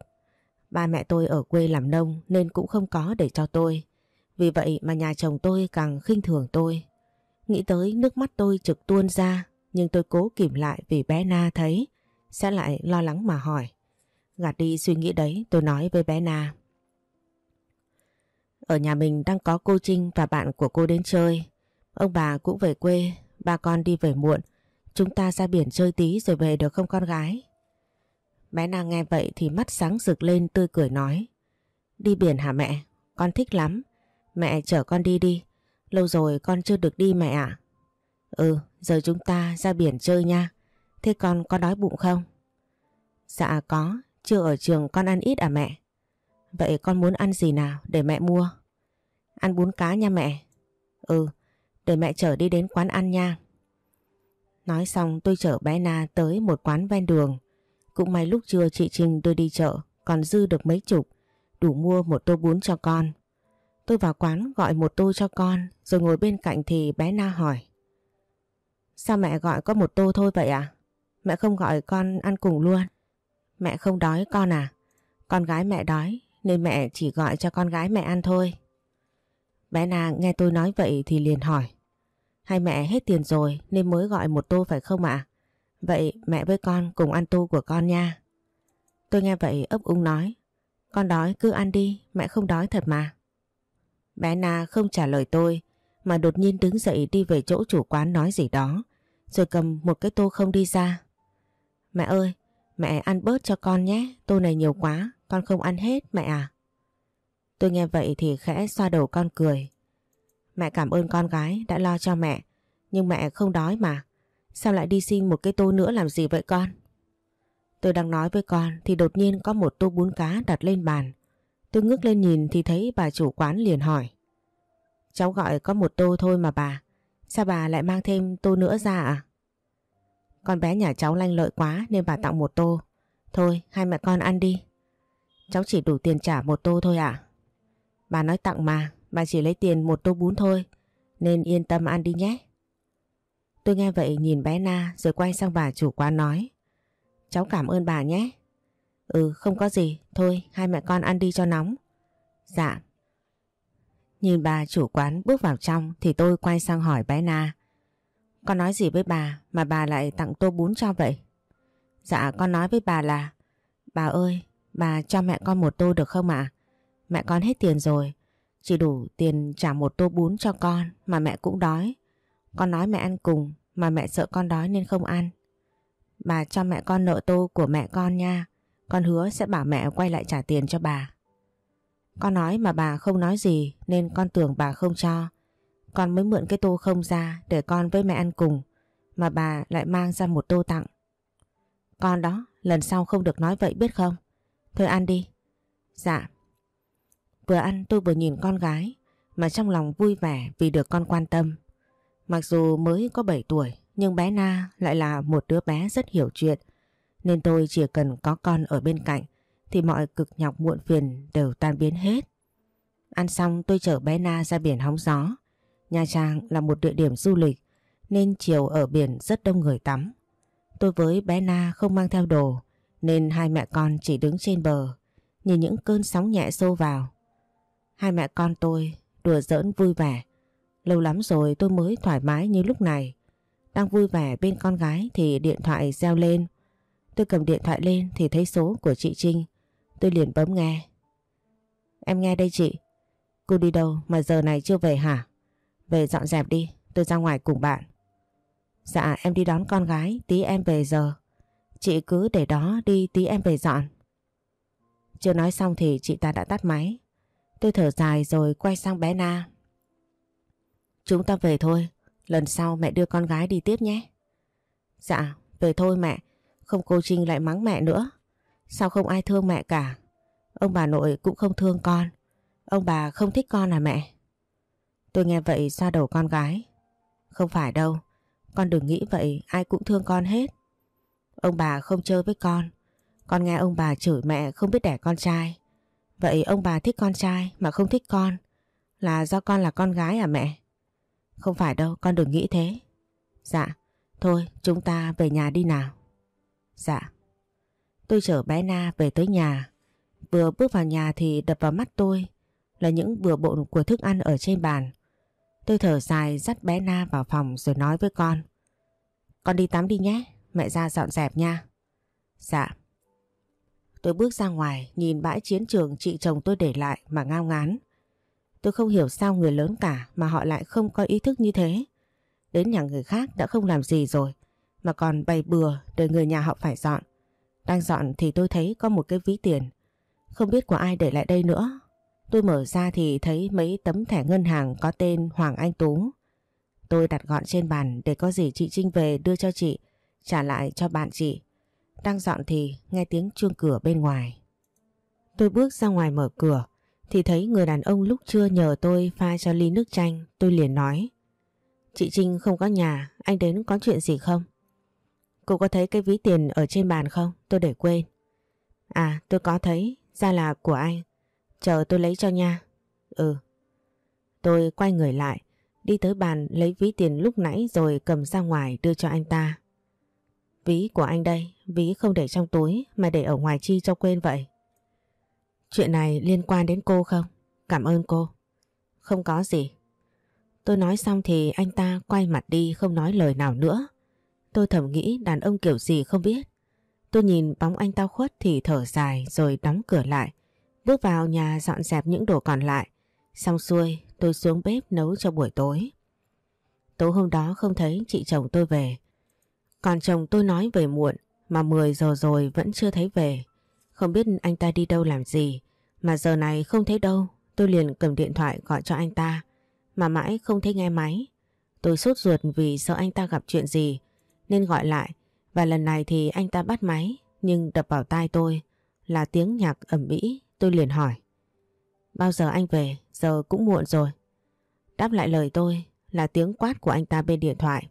Ba mẹ tôi ở quê làm nông nên cũng không có để cho tôi. Vì vậy mà nhà chồng tôi càng khinh thường tôi. Nghĩ tới nước mắt tôi trực tuôn ra nhưng tôi cố kìm lại vì bé Na thấy sẽ lại lo lắng mà hỏi. Gạt đi suy nghĩ đấy tôi nói với bé Na. Ở nhà mình đang có cô Trinh và bạn của cô đến chơi. Ông bà cũng về quê, ba con đi về muộn Chúng ta ra biển chơi tí rồi về được không con gái? Bé nàng nghe vậy thì mắt sáng rực lên tươi cười nói. Đi biển hả mẹ? Con thích lắm. Mẹ chở con đi đi. Lâu rồi con chưa được đi mẹ ạ. Ừ, giờ chúng ta ra biển chơi nha. Thế con có đói bụng không? Dạ có, chưa ở trường con ăn ít à mẹ? Vậy con muốn ăn gì nào để mẹ mua? Ăn bún cá nha mẹ. Ừ, để mẹ chở đi đến quán ăn nha. Nói xong tôi chở bé Na tới một quán ven đường. Cũng may lúc trưa chị Trinh đưa đi chợ còn dư được mấy chục, đủ mua một tô bún cho con. Tôi vào quán gọi một tô cho con rồi ngồi bên cạnh thì bé Na hỏi. Sao mẹ gọi có một tô thôi vậy à? Mẹ không gọi con ăn cùng luôn. Mẹ không đói con à? Con gái mẹ đói nên mẹ chỉ gọi cho con gái mẹ ăn thôi. Bé Na nghe tôi nói vậy thì liền hỏi. hay mẹ hết tiền rồi nên mới gọi một tô phải không ạ? Vậy mẹ với con cùng ăn tu của con nha. Tôi nghe vậy ấp úng nói. Con đói cứ ăn đi, mẹ không đói thật mà. Bé Na không trả lời tôi mà đột nhiên đứng dậy đi về chỗ chủ quán nói gì đó rồi cầm một cái tô không đi ra. Mẹ ơi, mẹ ăn bớt cho con nhé, tô này nhiều quá, con không ăn hết mẹ à. Tôi nghe vậy thì khẽ xoa đầu con cười. Mẹ cảm ơn con gái đã lo cho mẹ, nhưng mẹ không đói mà. Sao lại đi xin một cái tô nữa làm gì vậy con? Tôi đang nói với con thì đột nhiên có một tô bún cá đặt lên bàn. Tôi ngước lên nhìn thì thấy bà chủ quán liền hỏi. Cháu gọi có một tô thôi mà bà. Sao bà lại mang thêm tô nữa ra à? Con bé nhà cháu lanh lợi quá nên bà tặng một tô. Thôi hai mẹ con ăn đi. Cháu chỉ đủ tiền trả một tô thôi ạ. Bà nói tặng mà, bà chỉ lấy tiền một tô bún thôi. Nên yên tâm ăn đi nhé. Tôi nghe vậy nhìn bé Na rồi quay sang bà chủ quán nói. Cháu cảm ơn bà nhé. Ừ không có gì, thôi hai mẹ con ăn đi cho nóng. Dạ. Nhìn bà chủ quán bước vào trong thì tôi quay sang hỏi bé Na. Con nói gì với bà mà bà lại tặng tô bún cho vậy? Dạ con nói với bà là Bà ơi, bà cho mẹ con một tô được không ạ? Mẹ con hết tiền rồi, chỉ đủ tiền trả một tô bún cho con mà mẹ cũng đói. Con nói mẹ ăn cùng mà mẹ sợ con đói nên không ăn. Bà cho mẹ con nợ tô của mẹ con nha. Con hứa sẽ bảo mẹ quay lại trả tiền cho bà. Con nói mà bà không nói gì nên con tưởng bà không cho. Con mới mượn cái tô không ra để con với mẹ ăn cùng mà bà lại mang ra một tô tặng. Con đó, lần sau không được nói vậy biết không? Thôi ăn đi. Dạ. Vừa ăn tôi vừa nhìn con gái mà trong lòng vui vẻ vì được con quan tâm. Mặc dù mới có 7 tuổi, nhưng bé Na lại là một đứa bé rất hiểu chuyện nên tôi chỉ cần có con ở bên cạnh, thì mọi cực nhọc muộn phiền đều tan biến hết. Ăn xong, tôi chở bé Na ra biển hóng gió. Nha Trang là một địa điểm du lịch, nên chiều ở biển rất đông người tắm. Tôi với bé Na không mang theo đồ, nên hai mẹ con chỉ đứng trên bờ, nhìn những cơn sóng nhẹ xô vào. Hai mẹ con tôi đùa giỡn vui vẻ. Lâu lắm rồi tôi mới thoải mái như lúc này. Đang vui vẻ bên con gái thì điện thoại reo lên. Tôi cầm điện thoại lên thì thấy số của chị Trinh. Tôi liền bấm nghe. Em nghe đây chị. Cô đi đâu mà giờ này chưa về hả? Về dọn dẹp đi, tôi ra ngoài cùng bạn. Dạ em đi đón con gái, tí em về giờ. Chị cứ để đó đi tí em về dọn. Chưa nói xong thì chị ta đã tắt máy. Tôi thở dài rồi quay sang bé Na. Chúng ta về thôi, lần sau mẹ đưa con gái đi tiếp nhé. Dạ, về thôi mẹ, không cô Trinh lại mắng mẹ nữa. Sao không ai thương mẹ cả? Ông bà nội cũng không thương con. Ông bà không thích con à mẹ? Tôi nghe vậy xoa đầu con gái. Không phải đâu, con đừng nghĩ vậy, ai cũng thương con hết. Ông bà không chơi với con. Con nghe ông bà chửi mẹ không biết đẻ con trai. Vậy ông bà thích con trai mà không thích con. Là do con là con gái à mẹ? Không phải đâu, con đừng nghĩ thế. Dạ, thôi chúng ta về nhà đi nào. Dạ. Tôi chở bé Na về tới nhà. Vừa bước vào nhà thì đập vào mắt tôi là những bừa bộn của thức ăn ở trên bàn. Tôi thở dài dắt bé Na vào phòng rồi nói với con. Con đi tắm đi nhé, mẹ ra dọn dẹp nha. Dạ. Tôi bước ra ngoài nhìn bãi chiến trường chị chồng tôi để lại mà ngao ngán. Tôi không hiểu sao người lớn cả mà họ lại không có ý thức như thế. Đến nhà người khác đã không làm gì rồi mà còn bày bừa để người nhà họ phải dọn. Đang dọn thì tôi thấy có một cái ví tiền. Không biết của ai để lại đây nữa. Tôi mở ra thì thấy mấy tấm thẻ ngân hàng có tên Hoàng Anh Tú. tôi đặt gọn trên bàn để có gì chị Trinh về đưa cho chị, trả lại cho bạn chị. Đang dọn thì nghe tiếng chuông cửa bên ngoài. Tôi bước ra ngoài mở cửa thì thấy người đàn ông lúc trưa nhờ tôi pha cho ly nước chanh. Tôi liền nói Chị Trinh không có nhà, anh đến có chuyện gì không? Cô có thấy cái ví tiền ở trên bàn không? Tôi để quên. À tôi có thấy, ra là của anh. Chờ tôi lấy cho nha. Ừ. Tôi quay người lại, đi tới bàn lấy ví tiền lúc nãy rồi cầm ra ngoài đưa cho anh ta. Ví của anh đây, ví không để trong túi mà để ở ngoài chi cho quên vậy. Chuyện này liên quan đến cô không? Cảm ơn cô. Không có gì. Tôi nói xong thì anh ta quay mặt đi không nói lời nào nữa. Tôi thầm nghĩ đàn ông kiểu gì không biết. Tôi nhìn bóng anh ta khuất thì thở dài rồi đóng cửa lại. Bước vào nhà dọn dẹp những đồ còn lại. Xong xuôi, tôi xuống bếp nấu cho buổi tối. Tối hôm đó không thấy chị chồng tôi về. Còn chồng tôi nói về muộn, mà 10 giờ rồi vẫn chưa thấy về. Không biết anh ta đi đâu làm gì mà giờ này không thấy đâu. Tôi liền cầm điện thoại gọi cho anh ta mà mãi không thấy nghe máy. Tôi sốt ruột vì sợ anh ta gặp chuyện gì nên gọi lại và lần này thì anh ta bắt máy nhưng đập vào tai tôi là tiếng nhạc ẩm mỹ tôi liền hỏi. Bao giờ anh về? Giờ cũng muộn rồi. Đáp lại lời tôi là tiếng quát của anh ta bên điện thoại.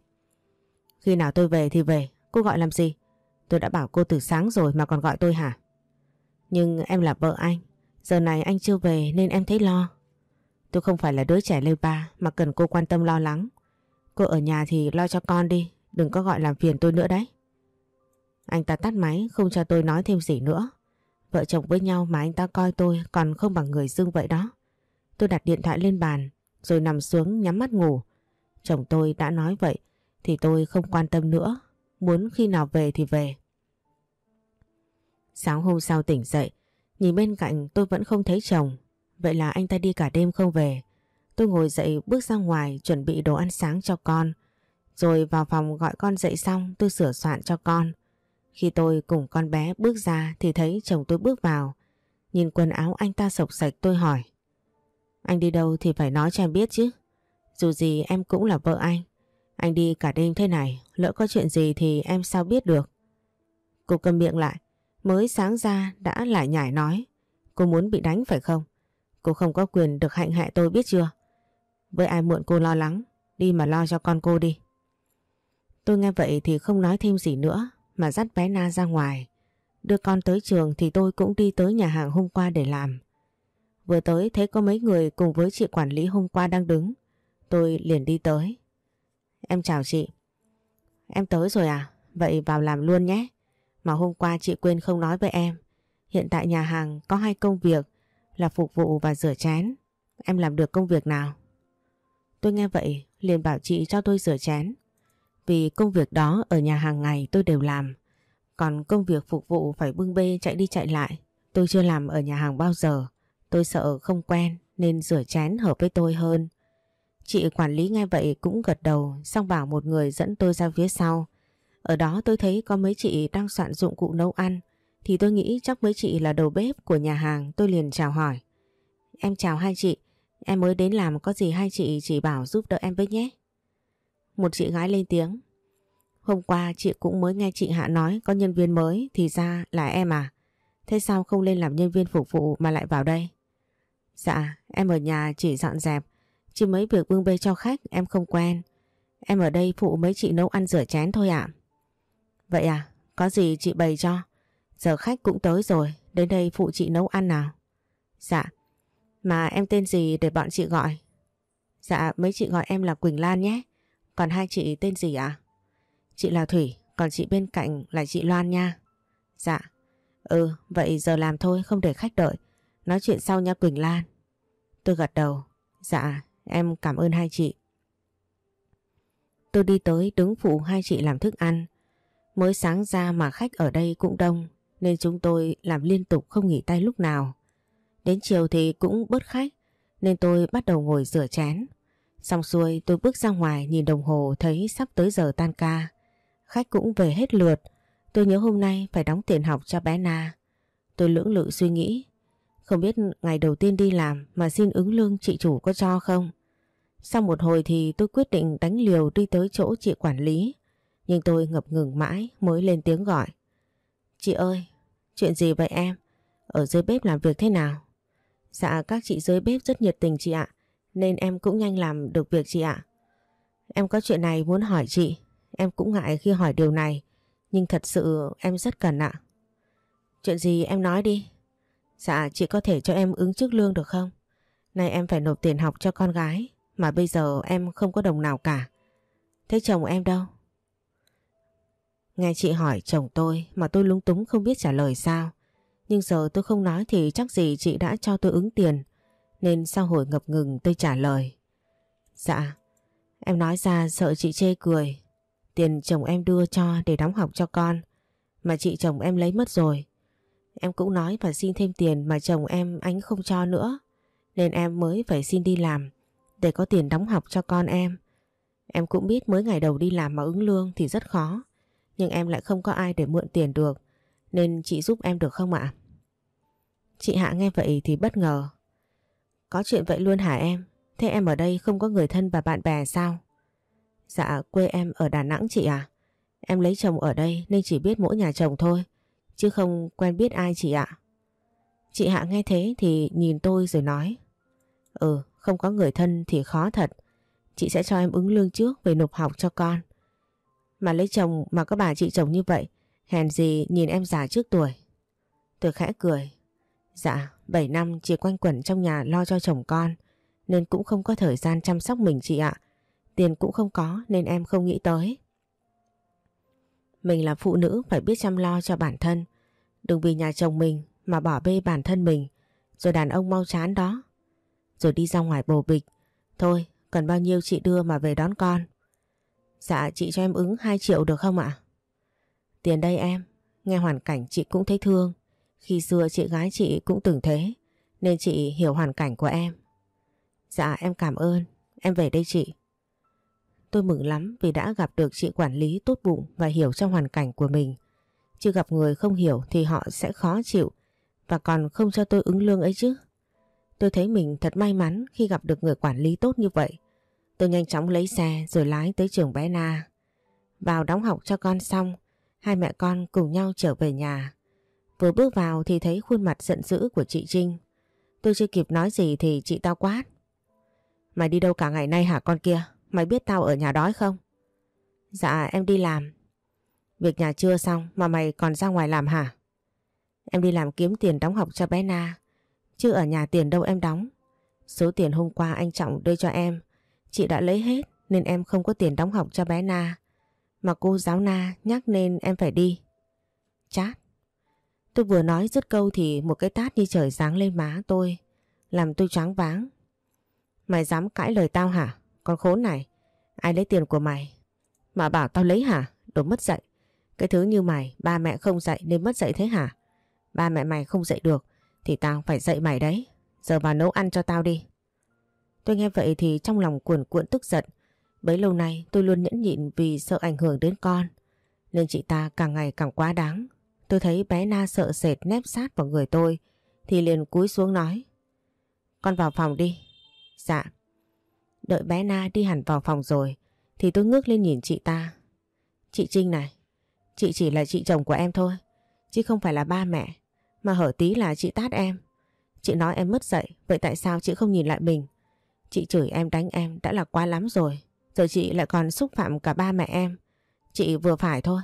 Khi nào tôi về thì về, cô gọi làm gì? Tôi đã bảo cô từ sáng rồi mà còn gọi tôi hả? Nhưng em là vợ anh, giờ này anh chưa về nên em thấy lo. Tôi không phải là đứa trẻ lêu ba mà cần cô quan tâm lo lắng. Cô ở nhà thì lo cho con đi, đừng có gọi làm phiền tôi nữa đấy. Anh ta tắt máy không cho tôi nói thêm gì nữa. Vợ chồng với nhau mà anh ta coi tôi còn không bằng người dưng vậy đó. Tôi đặt điện thoại lên bàn rồi nằm xuống nhắm mắt ngủ. Chồng tôi đã nói vậy thì tôi không quan tâm nữa. Muốn khi nào về thì về. Sáng hôm sau tỉnh dậy, nhìn bên cạnh tôi vẫn không thấy chồng. Vậy là anh ta đi cả đêm không về. Tôi ngồi dậy bước ra ngoài chuẩn bị đồ ăn sáng cho con. Rồi vào phòng gọi con dậy xong tôi sửa soạn cho con. Khi tôi cùng con bé bước ra thì thấy chồng tôi bước vào. Nhìn quần áo anh ta sộc sạch tôi hỏi. Anh đi đâu thì phải nói cho em biết chứ. Dù gì em cũng là vợ anh. Anh đi cả đêm thế này, lỡ có chuyện gì thì em sao biết được. Cô cầm miệng lại, mới sáng ra đã lại nhảy nói. Cô muốn bị đánh phải không? Cô không có quyền được hạnh hại tôi biết chưa? Với ai muộn cô lo lắng, đi mà lo cho con cô đi. Tôi nghe vậy thì không nói thêm gì nữa mà dắt bé Na ra ngoài. Đưa con tới trường thì tôi cũng đi tới nhà hàng hôm qua để làm. Vừa tới thấy có mấy người cùng với chị quản lý hôm qua đang đứng. Tôi liền đi tới. Em chào chị. Em tới rồi à? Vậy vào làm luôn nhé. Mà hôm qua chị quên không nói với em. Hiện tại nhà hàng có hai công việc, là phục vụ và rửa chén. Em làm được công việc nào? Tôi nghe vậy, liền bảo chị cho tôi rửa chén. Vì công việc đó ở nhà hàng ngày tôi đều làm. Còn công việc phục vụ phải bưng bê chạy đi chạy lại. Tôi chưa làm ở nhà hàng bao giờ. Tôi sợ không quen, nên rửa chén hợp với tôi hơn. Chị quản lý nghe vậy cũng gật đầu, xong bảo một người dẫn tôi ra phía sau. Ở đó tôi thấy có mấy chị đang soạn dụng cụ nấu ăn thì tôi nghĩ chắc mấy chị là đầu bếp của nhà hàng tôi liền chào hỏi. Em chào hai chị, em mới đến làm có gì hai chị chỉ bảo giúp đỡ em với nhé. Một chị gái lên tiếng. Hôm qua chị cũng mới nghe chị Hạ nói có nhân viên mới thì ra là em à. Thế sao không lên làm nhân viên phục vụ mà lại vào đây? Dạ, em ở nhà chỉ dọn dẹp. Chỉ mấy việc bưng bê cho khách em không quen. Em ở đây phụ mấy chị nấu ăn rửa chén thôi ạ. Vậy à, có gì chị bày cho. Giờ khách cũng tới rồi, đến đây phụ chị nấu ăn nào. Dạ, mà em tên gì để bọn chị gọi? Dạ, mấy chị gọi em là Quỳnh Lan nhé. Còn hai chị tên gì ạ? Chị là Thủy, còn chị bên cạnh là chị Loan nha. Dạ. Ừ, vậy giờ làm thôi, không để khách đợi. Nói chuyện sau nha Quỳnh Lan. Tôi gật đầu. Dạ, em cảm ơn hai chị. Tôi đi tới đứng phụ hai chị làm thức ăn. Mới sáng ra mà khách ở đây cũng đông, nên chúng tôi làm liên tục không nghỉ tay lúc nào. Đến chiều thì cũng bớt khách, nên tôi bắt đầu ngồi rửa chén. Xong xuôi tôi bước ra ngoài nhìn đồng hồ thấy sắp tới giờ tan ca. Khách cũng về hết lượt. Tôi nhớ hôm nay phải đóng tiền học cho bé Na. Tôi lưỡng lự suy nghĩ. Không biết ngày đầu tiên đi làm mà xin ứng lương chị chủ có cho không? Sau một hồi thì tôi quyết định đánh liều đi tới chỗ chị quản lý. Nhưng tôi ngập ngừng mãi mới lên tiếng gọi. Chị ơi, chuyện gì vậy em? Ở dưới bếp làm việc thế nào? Dạ các chị dưới bếp rất nhiệt tình chị ạ. Nên em cũng nhanh làm được việc chị ạ. Em có chuyện này muốn hỏi chị. Em cũng ngại khi hỏi điều này. Nhưng thật sự em rất cần ạ. Chuyện gì em nói đi. Dạ chị có thể cho em ứng chức lương được không? Nay em phải nộp tiền học cho con gái. Mà bây giờ em không có đồng nào cả. Thế chồng em đâu? Nghe chị hỏi chồng tôi mà tôi lúng túng không biết trả lời sao. Nhưng giờ tôi không nói thì chắc gì chị đã cho tôi ứng tiền. Nên sau hồi ngập ngừng tôi trả lời. Dạ, em nói ra sợ chị chê cười. Tiền chồng em đưa cho để đóng học cho con. Mà chị chồng em lấy mất rồi. Em cũng nói và xin thêm tiền mà chồng em anh không cho nữa. Nên em mới phải xin đi làm để có tiền đóng học cho con em. Em cũng biết mới ngày đầu đi làm mà ứng lương thì rất khó. Nhưng em lại không có ai để mượn tiền được. Nên chị giúp em được không ạ? Chị Hạ nghe vậy thì bất ngờ. Có chuyện vậy luôn hả em? Thế em ở đây không có người thân và bạn bè sao? Dạ quê em ở Đà Nẵng chị à? Em lấy chồng ở đây nên chỉ biết mỗi nhà chồng thôi. Chứ không quen biết ai chị ạ. Chị Hạ nghe thế thì nhìn tôi rồi nói. Ừ, không có người thân thì khó thật. Chị sẽ cho em ứng lương trước về nộp học cho con. Mà lấy chồng mà có bà chị chồng như vậy, hèn gì nhìn em già trước tuổi. Tôi khẽ cười. Dạ, 7 năm chỉ quanh quẩn trong nhà lo cho chồng con, nên cũng không có thời gian chăm sóc mình chị ạ. Tiền cũng không có nên em không nghĩ tới. Mình là phụ nữ phải biết chăm lo cho bản thân. Đừng vì nhà chồng mình mà bỏ bê bản thân mình, rồi đàn ông mau chán đó. Rồi đi ra ngoài bồ bịch. Thôi, cần bao nhiêu chị đưa mà về đón con. Dạ chị cho em ứng 2 triệu được không ạ? Tiền đây em, nghe hoàn cảnh chị cũng thấy thương. Khi xưa chị gái chị cũng từng thế, nên chị hiểu hoàn cảnh của em. Dạ em cảm ơn, em về đây chị. Tôi mừng lắm vì đã gặp được chị quản lý tốt bụng và hiểu trong hoàn cảnh của mình. Chứ gặp người không hiểu thì họ sẽ khó chịu và còn không cho tôi ứng lương ấy chứ. Tôi thấy mình thật may mắn khi gặp được người quản lý tốt như vậy. Tôi nhanh chóng lấy xe rồi lái tới trường bé Na. Vào đóng học cho con xong, hai mẹ con cùng nhau trở về nhà. Vừa bước vào thì thấy khuôn mặt giận dữ của chị Trinh. Tôi chưa kịp nói gì thì chị tao quát. Mày đi đâu cả ngày nay hả con kia? Mày biết tao ở nhà đói không? Dạ em đi làm. Việc nhà chưa xong mà mày còn ra ngoài làm hả? Em đi làm kiếm tiền đóng học cho bé Na. Chứ ở nhà tiền đâu em đóng. Số tiền hôm qua anh Trọng đưa cho em. Chị đã lấy hết nên em không có tiền đóng học cho bé Na. Mà cô giáo Na nhắc nên em phải đi. Chát. Tôi vừa nói dứt câu thì một cái tát như trời giáng lên má tôi. Làm tôi choáng váng. Mày dám cãi lời tao hả? Con khốn này. Ai lấy tiền của mày? Mà bảo tao lấy hả? Đồ mất dạy. Cái thứ như mày, ba mẹ không dạy nên mất dạy thế hả? Ba mẹ mày không dạy được thì tao phải dạy mày đấy. Giờ vào nấu ăn cho tao đi. Tôi nghe vậy thì trong lòng cuồn cuộn tức giận. Bấy lâu nay tôi luôn nhẫn nhịn vì sợ ảnh hưởng đến con. Nên chị ta càng ngày càng quá đáng. Tôi thấy bé Na sợ sệt nép sát vào người tôi thì liền cúi xuống nói. Con vào phòng đi. Dạ. Đợi bé Na đi hẳn vào phòng rồi thì tôi ngước lên nhìn chị ta. Chị Trinh này, chị chỉ là chị chồng của em thôi, chứ không phải là ba mẹ, mà hở tí là chị tát em. Chị nói em mất dạy, vậy tại sao chị không nhìn lại mình? Chị chửi em đánh em đã là quá lắm rồi, giờ chị lại còn xúc phạm cả ba mẹ em. Chị vừa phải thôi.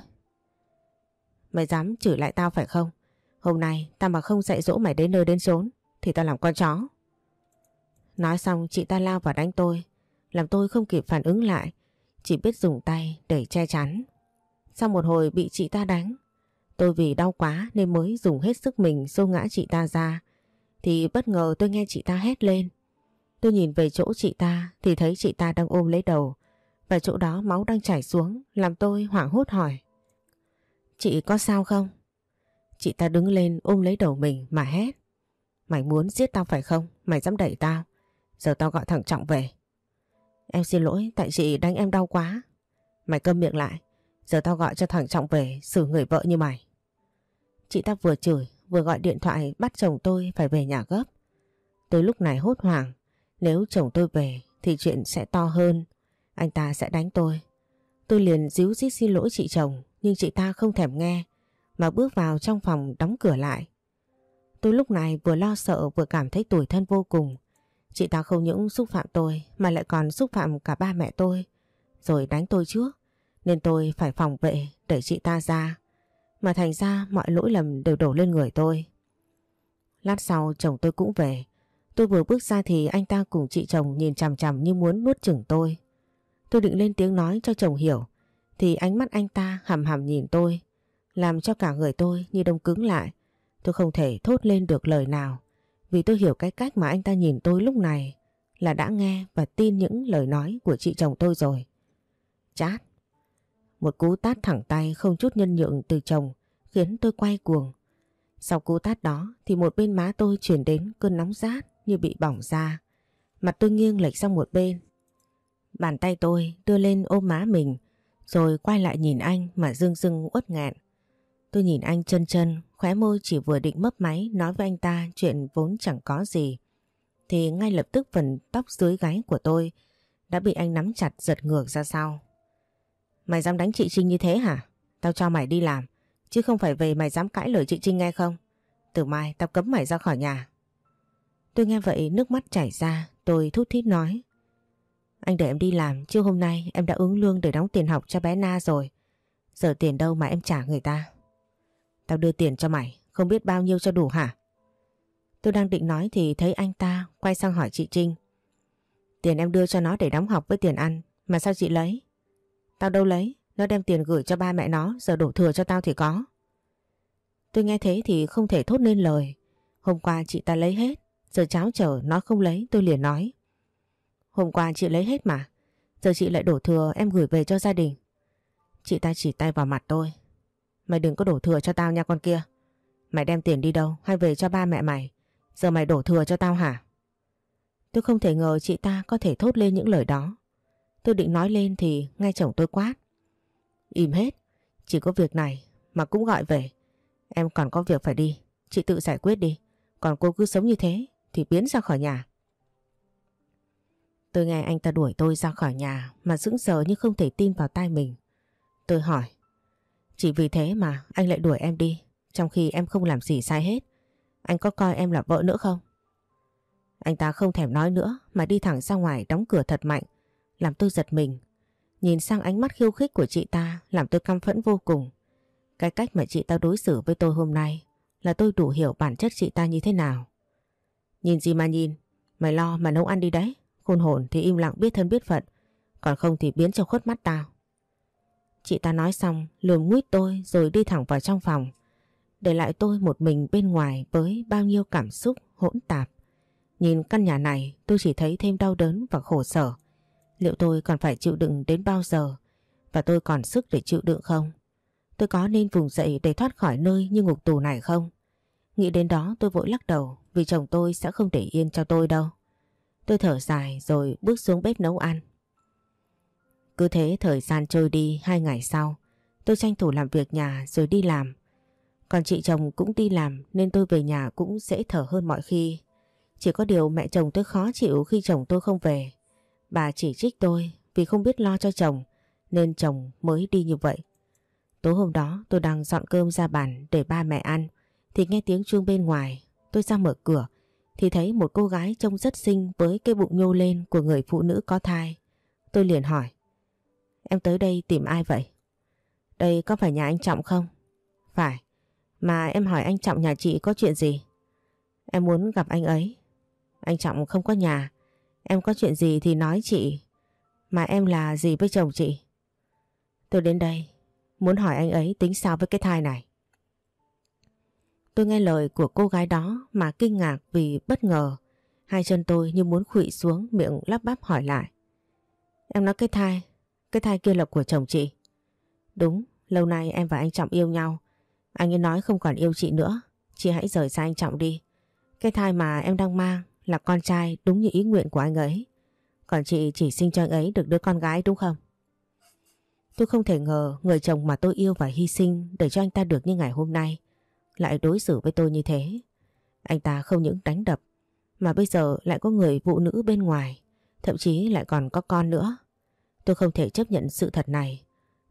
Mày dám chửi lại tao phải không? Hôm nay tao mà không dạy dỗ mày đến nơi đến chốn thì tao làm con chó. Nói xong chị ta lao vào đánh tôi, làm tôi không kịp phản ứng lại, chỉ biết dùng tay để che chắn. Sau một hồi bị chị ta đánh, tôi vì đau quá nên mới dùng hết sức mình xô ngã chị ta ra, thì bất ngờ tôi nghe chị ta hét lên. Tôi nhìn về chỗ chị ta thì thấy chị ta đang ôm lấy đầu và chỗ đó máu đang chảy xuống, làm tôi hoảng hốt hỏi. Chị có sao không? Chị ta đứng lên ôm lấy đầu mình mà hét. Mày muốn giết tao phải không? Mày dám đẩy tao. Giờ tao gọi thằng Trọng về. Em xin lỗi, tại chị đánh em đau quá. Mày câm miệng lại. Giờ tao gọi cho thằng Trọng về xử người vợ như mày. Chị ta vừa chửi, vừa gọi điện thoại bắt chồng tôi phải về nhà gấp. Tới lúc này hốt hoảng. Nếu chồng tôi về thì chuyện sẽ to hơn. Anh ta sẽ đánh tôi. Tôi liền díu dít xin lỗi chị chồng, nhưng chị ta không thèm nghe, mà bước vào trong phòng đóng cửa lại. Tôi lúc này vừa lo sợ vừa cảm thấy tủi thân vô cùng. Chị ta không những xúc phạm tôi, mà lại còn xúc phạm cả ba mẹ tôi rồi đánh tôi trước, nên tôi phải phòng vệ để chị ta ra mà thành ra mọi lỗi lầm đều đổ lên người tôi. Lát sau chồng tôi cũng về tôi vừa bước ra thì anh ta cùng chị chồng nhìn chằm chằm như muốn nuốt chửng tôi. Tôi định lên tiếng nói cho chồng hiểu, thì ánh mắt anh ta hầm hầm nhìn tôi, làm cho cả người tôi như đông cứng lại. Tôi không thể thốt lên được lời nào, vì tôi hiểu cái cách mà anh ta nhìn tôi lúc này là đã nghe và tin những lời nói của chị chồng tôi rồi. Chát. Một cú tát thẳng tay không chút nhân nhượng từ chồng khiến tôi quay cuồng. Sau cú tát đó thì một bên má tôi chuyển đến cơn nóng rát như bị bỏng ra. Mặt tôi nghiêng lệch sang một bên. Bàn tay tôi đưa lên ôm má mình rồi quay lại nhìn anh mà dưng dưng uất nghẹn. Tôi nhìn anh chân chân, khóe môi chỉ vừa định mấp máy nói với anh ta chuyện vốn chẳng có gì. Thì ngay lập tức phần tóc dưới gáy của tôi đã bị anh nắm chặt giật ngược ra sau. Mày dám đánh chị Trinh như thế hả? Tao cho mày đi làm, chứ không phải về mày dám cãi lời chị Trinh nghe không? Từ mai tao cấm mày ra khỏi nhà. Tôi nghe vậy nước mắt chảy ra, tôi thút thít nói. Anh để em đi làm, chứ hôm nay em đã ứng lương để đóng tiền học cho bé Na rồi. Giờ tiền đâu mà em trả người ta. Tao đưa tiền cho mày, không biết bao nhiêu cho đủ hả? Tôi đang định nói thì thấy anh ta quay sang hỏi chị Trinh. Tiền em đưa cho nó để đóng học với tiền ăn, mà sao chị lấy? Tao đâu lấy, nó đem tiền gửi cho ba mẹ nó, giờ đổ thừa cho tao thì có. Tôi nghe thế thì không thể thốt nên lời. Hôm qua chị ta lấy hết, giờ cháo chở nó không lấy tôi liền nói. Hôm qua chị lấy hết mà, giờ chị lại đổ thừa em gửi về cho gia đình. Chị ta chỉ tay vào mặt tôi. Mày đừng có đổ thừa cho tao nha con kia. Mày đem tiền đi đâu hay về cho ba mẹ mày. Giờ mày đổ thừa cho tao hả? Tôi không thể ngờ chị ta có thể thốt lên những lời đó. Tôi định nói lên thì ngay chồng tôi quát. Im hết, chỉ có việc này mà cũng gọi về. Em còn có việc phải đi, chị tự giải quyết đi. Còn cô cứ sống như thế thì biến ra khỏi nhà. Tôi nghe anh ta đuổi tôi ra khỏi nhà mà sững sờ như không thể tin vào tai mình. Tôi hỏi, chỉ vì thế mà anh lại đuổi em đi, trong khi em không làm gì sai hết. Anh có coi em là vợ nữa không? Anh ta không thèm nói nữa mà đi thẳng ra ngoài đóng cửa thật mạnh, làm tôi giật mình. Nhìn sang ánh mắt khiêu khích của chị ta làm tôi căm phẫn vô cùng. Cái cách mà chị ta đối xử với tôi hôm nay là tôi đủ hiểu bản chất chị ta như thế nào. Nhìn gì mà nhìn, mày lo mà nấu ăn đi đấy. Khôn hồn thì im lặng biết thân biết phận, còn không thì biến cho khuất mắt tao. Chị ta nói xong lườm nguyết tôi rồi đi thẳng vào trong phòng. Để lại tôi một mình bên ngoài với bao nhiêu cảm xúc hỗn tạp. Nhìn căn nhà này tôi chỉ thấy thêm đau đớn và khổ sở. Liệu tôi còn phải chịu đựng đến bao giờ? Và tôi còn sức để chịu đựng không? Tôi có nên vùng dậy để thoát khỏi nơi như ngục tù này không? Nghĩ đến đó tôi vội lắc đầu vì chồng tôi sẽ không để yên cho tôi đâu. Tôi thở dài rồi bước xuống bếp nấu ăn. Cứ thế thời gian trôi đi hai ngày sau, tôi tranh thủ làm việc nhà rồi đi làm. Còn chị chồng cũng đi làm nên tôi về nhà cũng dễ thở hơn mọi khi. Chỉ có điều mẹ chồng tôi khó chịu khi chồng tôi không về. Bà chỉ trích tôi vì không biết lo cho chồng nên chồng mới đi như vậy. Tối hôm đó tôi đang dọn cơm ra bàn để ba mẹ ăn thì nghe tiếng chuông bên ngoài. Tôi ra mở cửa, thì thấy một cô gái trông rất xinh với cái bụng nhô lên của người phụ nữ có thai. Tôi liền hỏi, Em tới đây tìm ai vậy? Đây có phải nhà anh Trọng không? Phải. Mà em hỏi anh Trọng nhà chị có chuyện gì? Em muốn gặp anh ấy. Anh Trọng không có nhà. Em có chuyện gì thì nói chị. Mà em là gì với chồng chị? Tôi đến đây. Muốn hỏi anh ấy tính sao với cái thai này. Tôi nghe lời của cô gái đó mà kinh ngạc vì bất ngờ. Hai chân tôi như muốn khụy xuống miệng lắp bắp hỏi lại. Em nói cái thai cái thai kia là của chồng chị. Đúng, lâu nay em và anh Trọng yêu nhau. Anh ấy nói không còn yêu chị nữa. Chị hãy rời xa anh Trọng đi. Cái thai mà em đang mang là con trai đúng như ý nguyện của anh ấy. Còn chị chỉ sinh cho anh ấy được đứa con gái đúng không? Tôi không thể ngờ người chồng mà tôi yêu và hy sinh để cho anh ta được như ngày hôm nay lại đối xử với tôi như thế. Anh ta không những đánh đập, mà bây giờ lại có người phụ nữ bên ngoài, Thậm chí lại còn có con nữa. Tôi không thể chấp nhận sự thật này.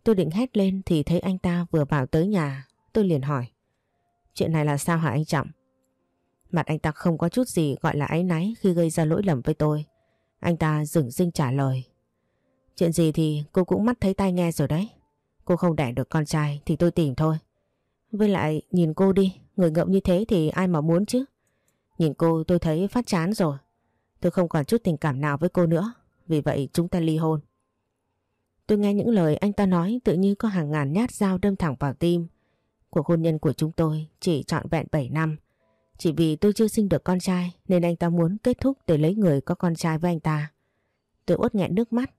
Tôi định hét lên thì thấy anh ta vừa vào tới nhà. Tôi liền hỏi. Chuyện này là sao hả anh Trọng? Mặt anh ta không có chút gì gọi là áy náy khi gây ra lỗi lầm với tôi. Anh ta dừng dưng trả lời. Chuyện gì thì cô cũng mắt thấy tai nghe rồi đấy. Cô không đẻ được con trai thì tôi tìm thôi. Với lại nhìn cô đi, người ngậm như thế thì ai mà muốn chứ. Nhìn cô tôi thấy phát chán rồi. Tôi không còn chút tình cảm nào với cô nữa. Vì vậy chúng ta ly hôn. Tôi nghe những lời anh ta nói tự như có hàng ngàn nhát dao đâm thẳng vào tim. Cuộc hôn nhân của chúng tôi chỉ trọn vẹn 7 năm. Chỉ vì tôi chưa sinh được con trai nên anh ta muốn kết thúc để lấy người có con trai với anh ta. Tôi uất nghẹn nước mắt,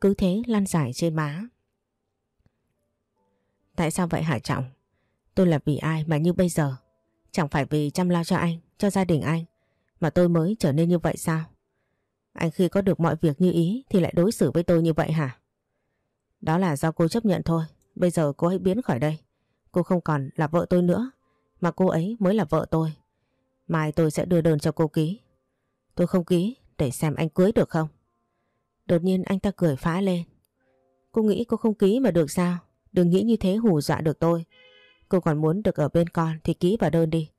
cứ thế lan dài trên má. Tại sao vậy hả Trọng? Tôi là vì ai mà như bây giờ? Chẳng phải vì chăm lo cho anh, cho gia đình anh mà tôi mới trở nên như vậy sao? Anh khi có được mọi việc như ý thì lại đối xử với tôi như vậy hả? Đó là do cô chấp nhận thôi. Bây giờ cô hãy biến khỏi đây. Cô không còn là vợ tôi nữa mà cô ấy mới là vợ tôi. Mai tôi sẽ đưa đơn cho cô ký. Tôi không ký để xem anh cưới được không? Đột nhiên anh ta cười phá lên. Cô nghĩ cô không ký mà được sao? Đừng nghĩ như thế hù dọa được tôi. Cô còn muốn được ở bên con thì ký vào đơn đi.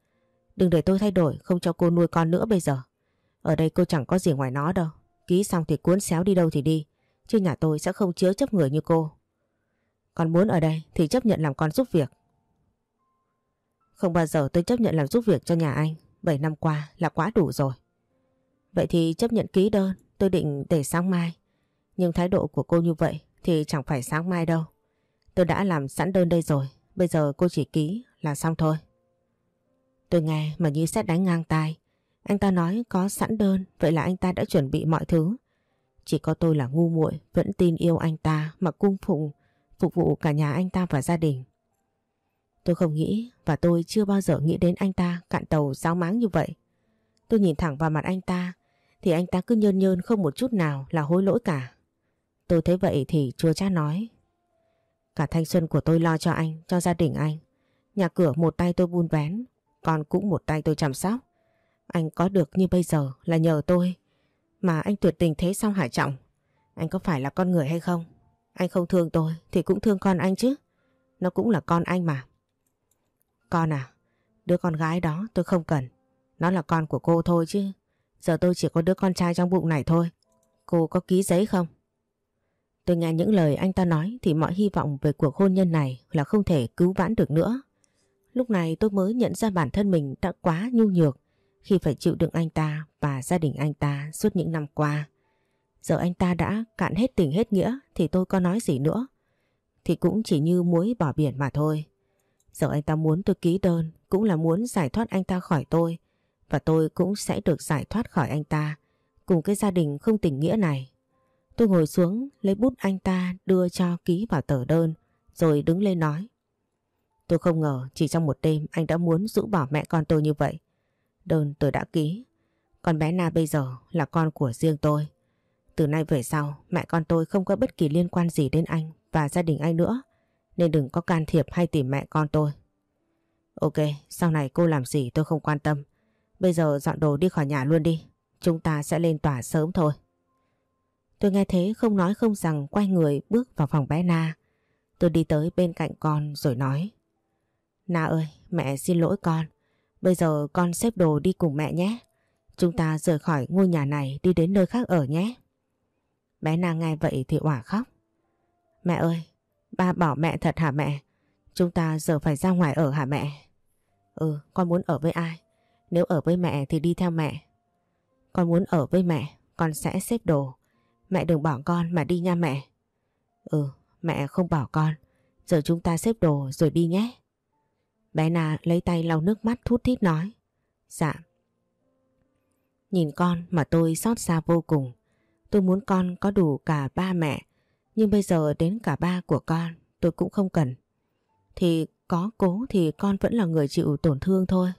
Đừng để tôi thay đổi không cho cô nuôi con nữa bây giờ. Ở đây cô chẳng có gì ngoài nó đâu. Ký xong thì cuốn xéo đi đâu thì đi. Chứ nhà tôi sẽ không chứa chấp người như cô. Con muốn ở đây thì chấp nhận làm con giúp việc. Không bao giờ tôi chấp nhận làm giúp việc cho nhà anh. 7 năm qua là quá đủ rồi. Vậy thì chấp nhận ký đơn, tôi định để sáng mai. Nhưng thái độ của cô như vậy thì chẳng phải sáng mai đâu. Tôi đã làm sẵn đơn đây rồi, bây giờ cô chỉ ký là xong thôi. Tôi nghe mà như xét đánh ngang tai. Anh ta nói có sẵn đơn, vậy là anh ta đã chuẩn bị mọi thứ. Chỉ có tôi là ngu muội vẫn tin yêu anh ta mà cung phụng, phục vụ cả nhà anh ta và gia đình. Tôi không nghĩ và tôi chưa bao giờ nghĩ đến anh ta cạn tàu giáo máng như vậy. Tôi nhìn thẳng vào mặt anh ta thì anh ta cứ nhơn nhơn không một chút nào là hối lỗi cả. Tôi thấy vậy thì chua chát nói. Cả thanh xuân của tôi lo cho anh, cho gia đình anh. Nhà cửa một tay tôi buôn vén, còn cũng một tay tôi chăm sóc. Anh có được như bây giờ là nhờ tôi. Mà anh tuyệt tình thế sao Hải Trọng? Anh có phải là con người hay không? Anh không thương tôi thì cũng thương con anh chứ. Nó cũng là con anh mà. Con à, đứa con gái đó tôi không cần. Nó là con của cô thôi chứ. Giờ tôi chỉ có đứa con trai trong bụng này thôi. Cô có ký giấy không? Tôi nghe những lời anh ta nói thì mọi hy vọng về cuộc hôn nhân này là không thể cứu vãn được nữa. Lúc này tôi mới nhận ra bản thân mình đã quá nhu nhược khi phải chịu đựng anh ta và gia đình anh ta suốt những năm qua. Giờ anh ta đã cạn hết tình hết nghĩa thì tôi có nói gì nữa. Thì cũng chỉ như muối bỏ biển mà thôi. Giờ anh ta muốn tôi ký đơn, cũng là muốn giải thoát anh ta khỏi tôi và tôi cũng sẽ được giải thoát khỏi anh ta, cùng cái gia đình không tình nghĩa này. Tôi ngồi xuống lấy bút anh ta đưa cho ký vào tờ đơn rồi đứng lên nói. Tôi không ngờ chỉ trong một đêm anh đã muốn rũ bỏ mẹ con tôi như vậy. Đơn tôi đã ký. Con bé Na bây giờ là con của riêng tôi. Từ nay về sau mẹ con tôi không có bất kỳ liên quan gì đến anh và gia đình anh nữa. Nên đừng có can thiệp hay tìm mẹ con tôi. Ok, sau này cô làm gì tôi không quan tâm. Bây giờ dọn đồ đi khỏi nhà luôn đi. Chúng ta sẽ lên tòa sớm thôi. Tôi nghe thế không nói không rằng quay người bước vào phòng bé Na. Tôi đi tới bên cạnh con rồi nói. Na ơi, mẹ xin lỗi con. Bây giờ con xếp đồ đi cùng mẹ nhé. Chúng ta rời khỏi ngôi nhà này đi đến nơi khác ở nhé. Bé Na nghe vậy thì òa khóc. Mẹ ơi, ba bỏ mẹ thật hả mẹ? Chúng ta giờ phải ra ngoài ở hả mẹ? Ừ, con muốn ở với ai? Nếu ở với mẹ thì đi theo mẹ. Con muốn ở với mẹ, con sẽ xếp đồ. Mẹ đừng bỏ con mà đi nha mẹ. Ừ, mẹ không bỏ con. Giờ chúng ta xếp đồ rồi đi nhé. Bé Na lấy tay lau nước mắt thút thít nói. Dạ. Nhìn con mà tôi xót xa vô cùng. Tôi muốn con có đủ cả ba mẹ. Nhưng bây giờ đến cả ba của con tôi cũng không cần. Thì có cố thì con vẫn là người chịu tổn thương thôi.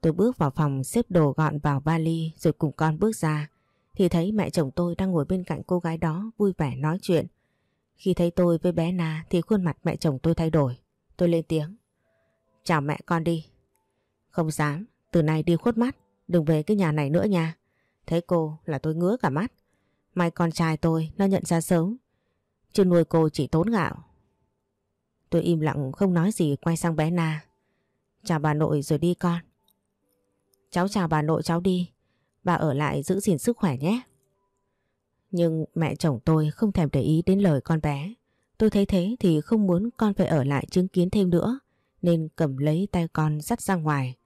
Tôi bước vào phòng xếp đồ gọn vào vali rồi cùng con bước ra. Thì thấy mẹ chồng tôi đang ngồi bên cạnh cô gái đó vui vẻ nói chuyện. Khi thấy tôi với bé Na thì khuôn mặt mẹ chồng tôi thay đổi. Tôi lên tiếng. Chào mẹ con đi. Không dám, từ nay đi khuất mắt, đừng về cái nhà này nữa nha. Thấy cô là tôi ngứa cả mắt. May con trai tôi nó nhận ra sớm. Chứ nuôi cô chỉ tốn gạo. Tôi im lặng không nói gì quay sang bé Na. Chào bà nội rồi đi con. Cháu chào bà nội cháu đi. Bà ở lại giữ gìn sức khỏe nhé. Nhưng mẹ chồng tôi không thèm để ý đến lời con bé. Tôi thấy thế thì không muốn con phải ở lại chứng kiến thêm nữa, nên cầm lấy tay con dắt ra ngoài.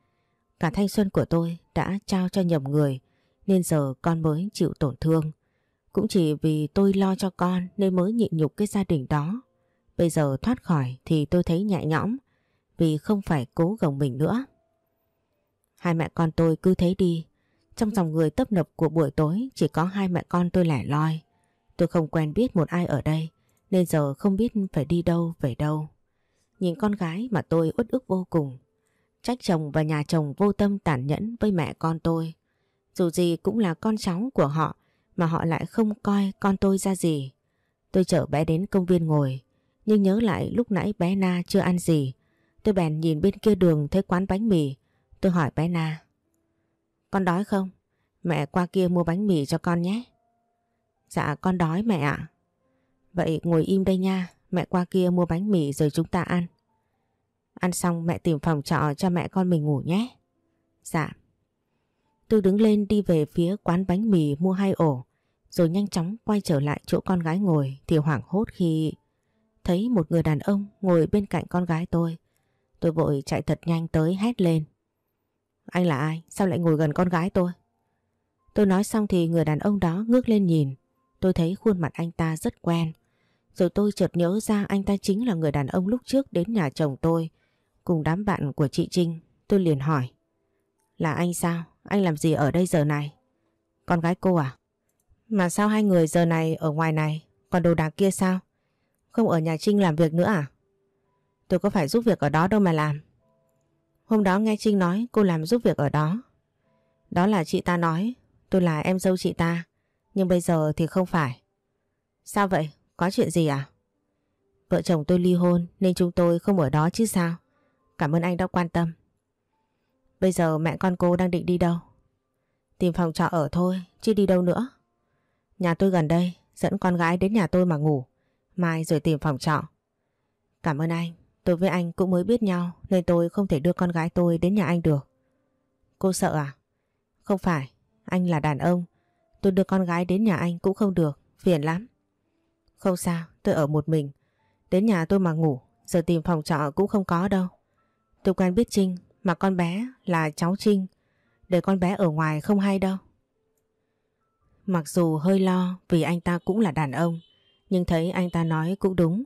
Cả thanh xuân của tôi đã trao cho nhầm người, nên giờ con mới chịu tổn thương. Cũng chỉ vì tôi lo cho con nên mới nhịn nhục cái gia đình đó. Bây giờ thoát khỏi thì tôi thấy nhẹ nhõm, vì không phải cố gồng mình nữa. Hai mẹ con tôi cứ thế đi. Trong dòng người tấp nập của buổi tối chỉ có hai mẹ con tôi lẻ loi. Tôi không quen biết một ai ở đây nên giờ không biết phải đi đâu về đâu. Nhìn con gái mà tôi uất ức vô cùng. Trách chồng và nhà chồng vô tâm tàn nhẫn với mẹ con tôi. Dù gì cũng là con cháu của họ mà họ lại không coi con tôi ra gì. Tôi chở bé đến công viên ngồi, nhưng nhớ lại lúc nãy bé Na chưa ăn gì. Tôi bèn nhìn bên kia đường thấy quán bánh mì. Tôi hỏi bé Na. Con đói không? Mẹ qua kia mua bánh mì cho con nhé. Dạ con đói mẹ ạ. Vậy ngồi im đây nha, mẹ qua kia mua bánh mì rồi chúng ta ăn. Ăn xong mẹ tìm phòng trọ cho mẹ con mình ngủ nhé. Dạ. Tôi đứng lên đi về phía quán bánh mì mua hai ổ, rồi nhanh chóng quay trở lại chỗ con gái ngồi thì hoảng hốt khi thấy một người đàn ông ngồi bên cạnh con gái tôi. Tôi vội chạy thật nhanh tới hét lên. Anh là ai? Sao lại ngồi gần con gái tôi? Tôi nói xong thì người đàn ông đó ngước lên nhìn. Tôi thấy khuôn mặt anh ta rất quen. Rồi tôi chợt nhớ ra anh ta chính là người đàn ông lúc trước đến nhà chồng tôi cùng đám bạn của chị Trinh. Tôi liền hỏi. Là anh sao? Anh làm gì ở đây giờ này? Con gái cô à? Mà sao hai người giờ này ở ngoài này? Còn đồ đạc kia sao? Không ở nhà Trinh làm việc nữa à? Tôi có phải giúp việc ở đó đâu mà làm. Hôm đó nghe Trinh nói cô làm giúp việc ở đó. Đó là chị ta nói, tôi là em dâu chị ta. Nhưng bây giờ thì không phải. Sao vậy? Có chuyện gì à? Vợ chồng tôi ly hôn nên chúng tôi không ở đó chứ sao? Cảm ơn anh đã quan tâm. Bây giờ mẹ con cô đang định đi đâu? Tìm phòng trọ ở thôi, chứ đi đâu nữa. Nhà tôi gần đây, dẫn con gái đến nhà tôi mà ngủ. Mai rồi tìm phòng trọ. Cảm ơn anh, tôi với anh cũng mới biết nhau nên tôi không thể đưa con gái tôi đến nhà anh được. Cô sợ à? Không phải, anh là đàn ông. Tôi đưa con gái đến nhà anh cũng không được, phiền lắm. Không sao, tôi ở một mình. Đến nhà tôi mà ngủ, giờ tìm phòng trọ cũng không có đâu. Tôi quen biết Trinh, mà con bé là cháu Trinh. Để con bé ở ngoài không hay đâu. Mặc dù hơi lo vì anh ta cũng là đàn ông, nhưng thấy anh ta nói cũng đúng.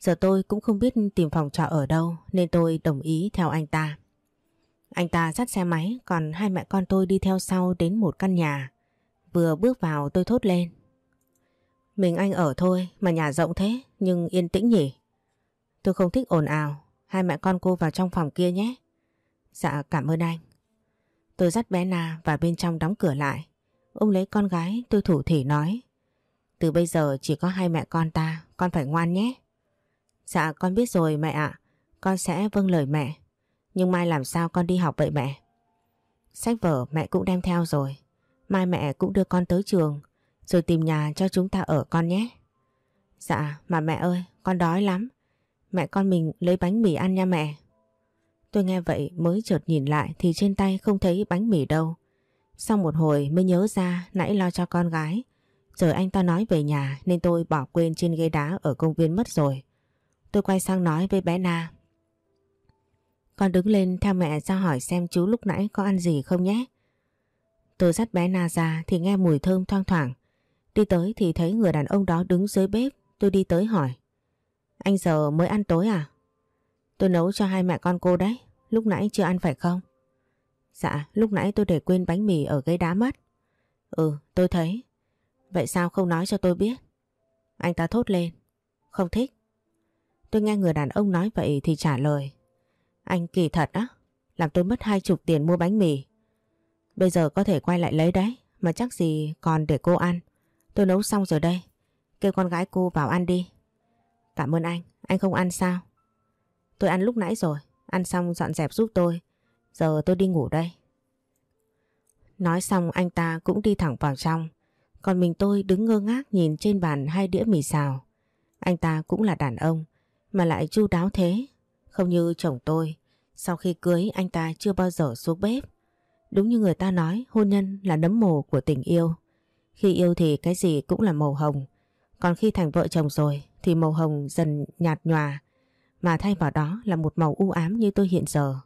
Giờ tôi cũng không biết tìm phòng trọ ở đâu nên tôi đồng ý theo anh ta. Anh ta dắt xe máy còn hai mẹ con tôi đi theo sau đến một căn nhà. Vừa bước vào tôi thốt lên. Mình anh ở thôi mà nhà rộng thế nhưng yên tĩnh nhỉ. Tôi không thích ồn ào. Hai mẹ con cô vào trong phòng kia nhé. Dạ cảm ơn anh. Tôi dắt bé Na vào bên trong đóng cửa lại. Ông lấy con gái tôi thủ thỉ nói. Từ bây giờ chỉ có hai mẹ con ta, con phải ngoan nhé. Dạ con biết rồi mẹ ạ, con sẽ vâng lời mẹ. Nhưng mai làm sao con đi học vậy mẹ? Sách vở mẹ cũng đem theo rồi. Mai mẹ cũng đưa con tới trường, rồi tìm nhà cho chúng ta ở con nhé. Dạ, mà mẹ ơi, con đói lắm. Mẹ con mình lấy bánh mì ăn nha mẹ. Tôi nghe vậy mới chợt nhìn lại thì trên tay không thấy bánh mì đâu. Sau một hồi mới nhớ ra nãy lo cho con gái. Giờ anh ta nói về nhà nên tôi bỏ quên trên ghế đá ở công viên mất rồi. Tôi quay sang nói với bé Na. Con đứng lên theo mẹ ra hỏi xem chú lúc nãy có ăn gì không nhé. Tôi dắt bé Na ra thì nghe mùi thơm thoang thoảng. Đi tới thì thấy người đàn ông đó đứng dưới bếp. Tôi đi tới hỏi. Anh giờ mới ăn tối à? Tôi nấu cho hai mẹ con cô đấy. Lúc nãy chưa ăn phải không? Dạ, lúc nãy tôi để quên bánh mì ở ghế đá mất. Ừ, tôi thấy. Vậy sao không nói cho tôi biết? Anh ta thốt lên. Không thích. Tôi nghe người đàn ông nói vậy thì trả lời. Anh kỳ thật á, làm tôi mất hai chục tiền mua bánh mì. Bây giờ có thể quay lại lấy đấy, mà chắc gì còn để cô ăn. Tôi nấu xong rồi đây. Kêu con gái cô vào ăn đi. Cảm ơn anh, anh không ăn sao? Tôi ăn lúc nãy rồi, ăn xong dọn dẹp giúp tôi. Giờ tôi đi ngủ đây. Nói xong anh ta cũng đi thẳng vào trong. Còn mình tôi đứng ngơ ngác nhìn trên bàn hai đĩa mì xào. Anh ta cũng là đàn ông mà lại chu đáo thế. Không như chồng tôi, sau khi cưới anh ta chưa bao giờ xuống bếp. Đúng như người ta nói hôn nhân là nấm mồ của tình yêu. Khi yêu thì cái gì cũng là màu hồng. Còn khi thành vợ chồng rồi thì màu hồng dần nhạt nhòa mà thay vào đó là một màu u ám như tôi hiện giờ.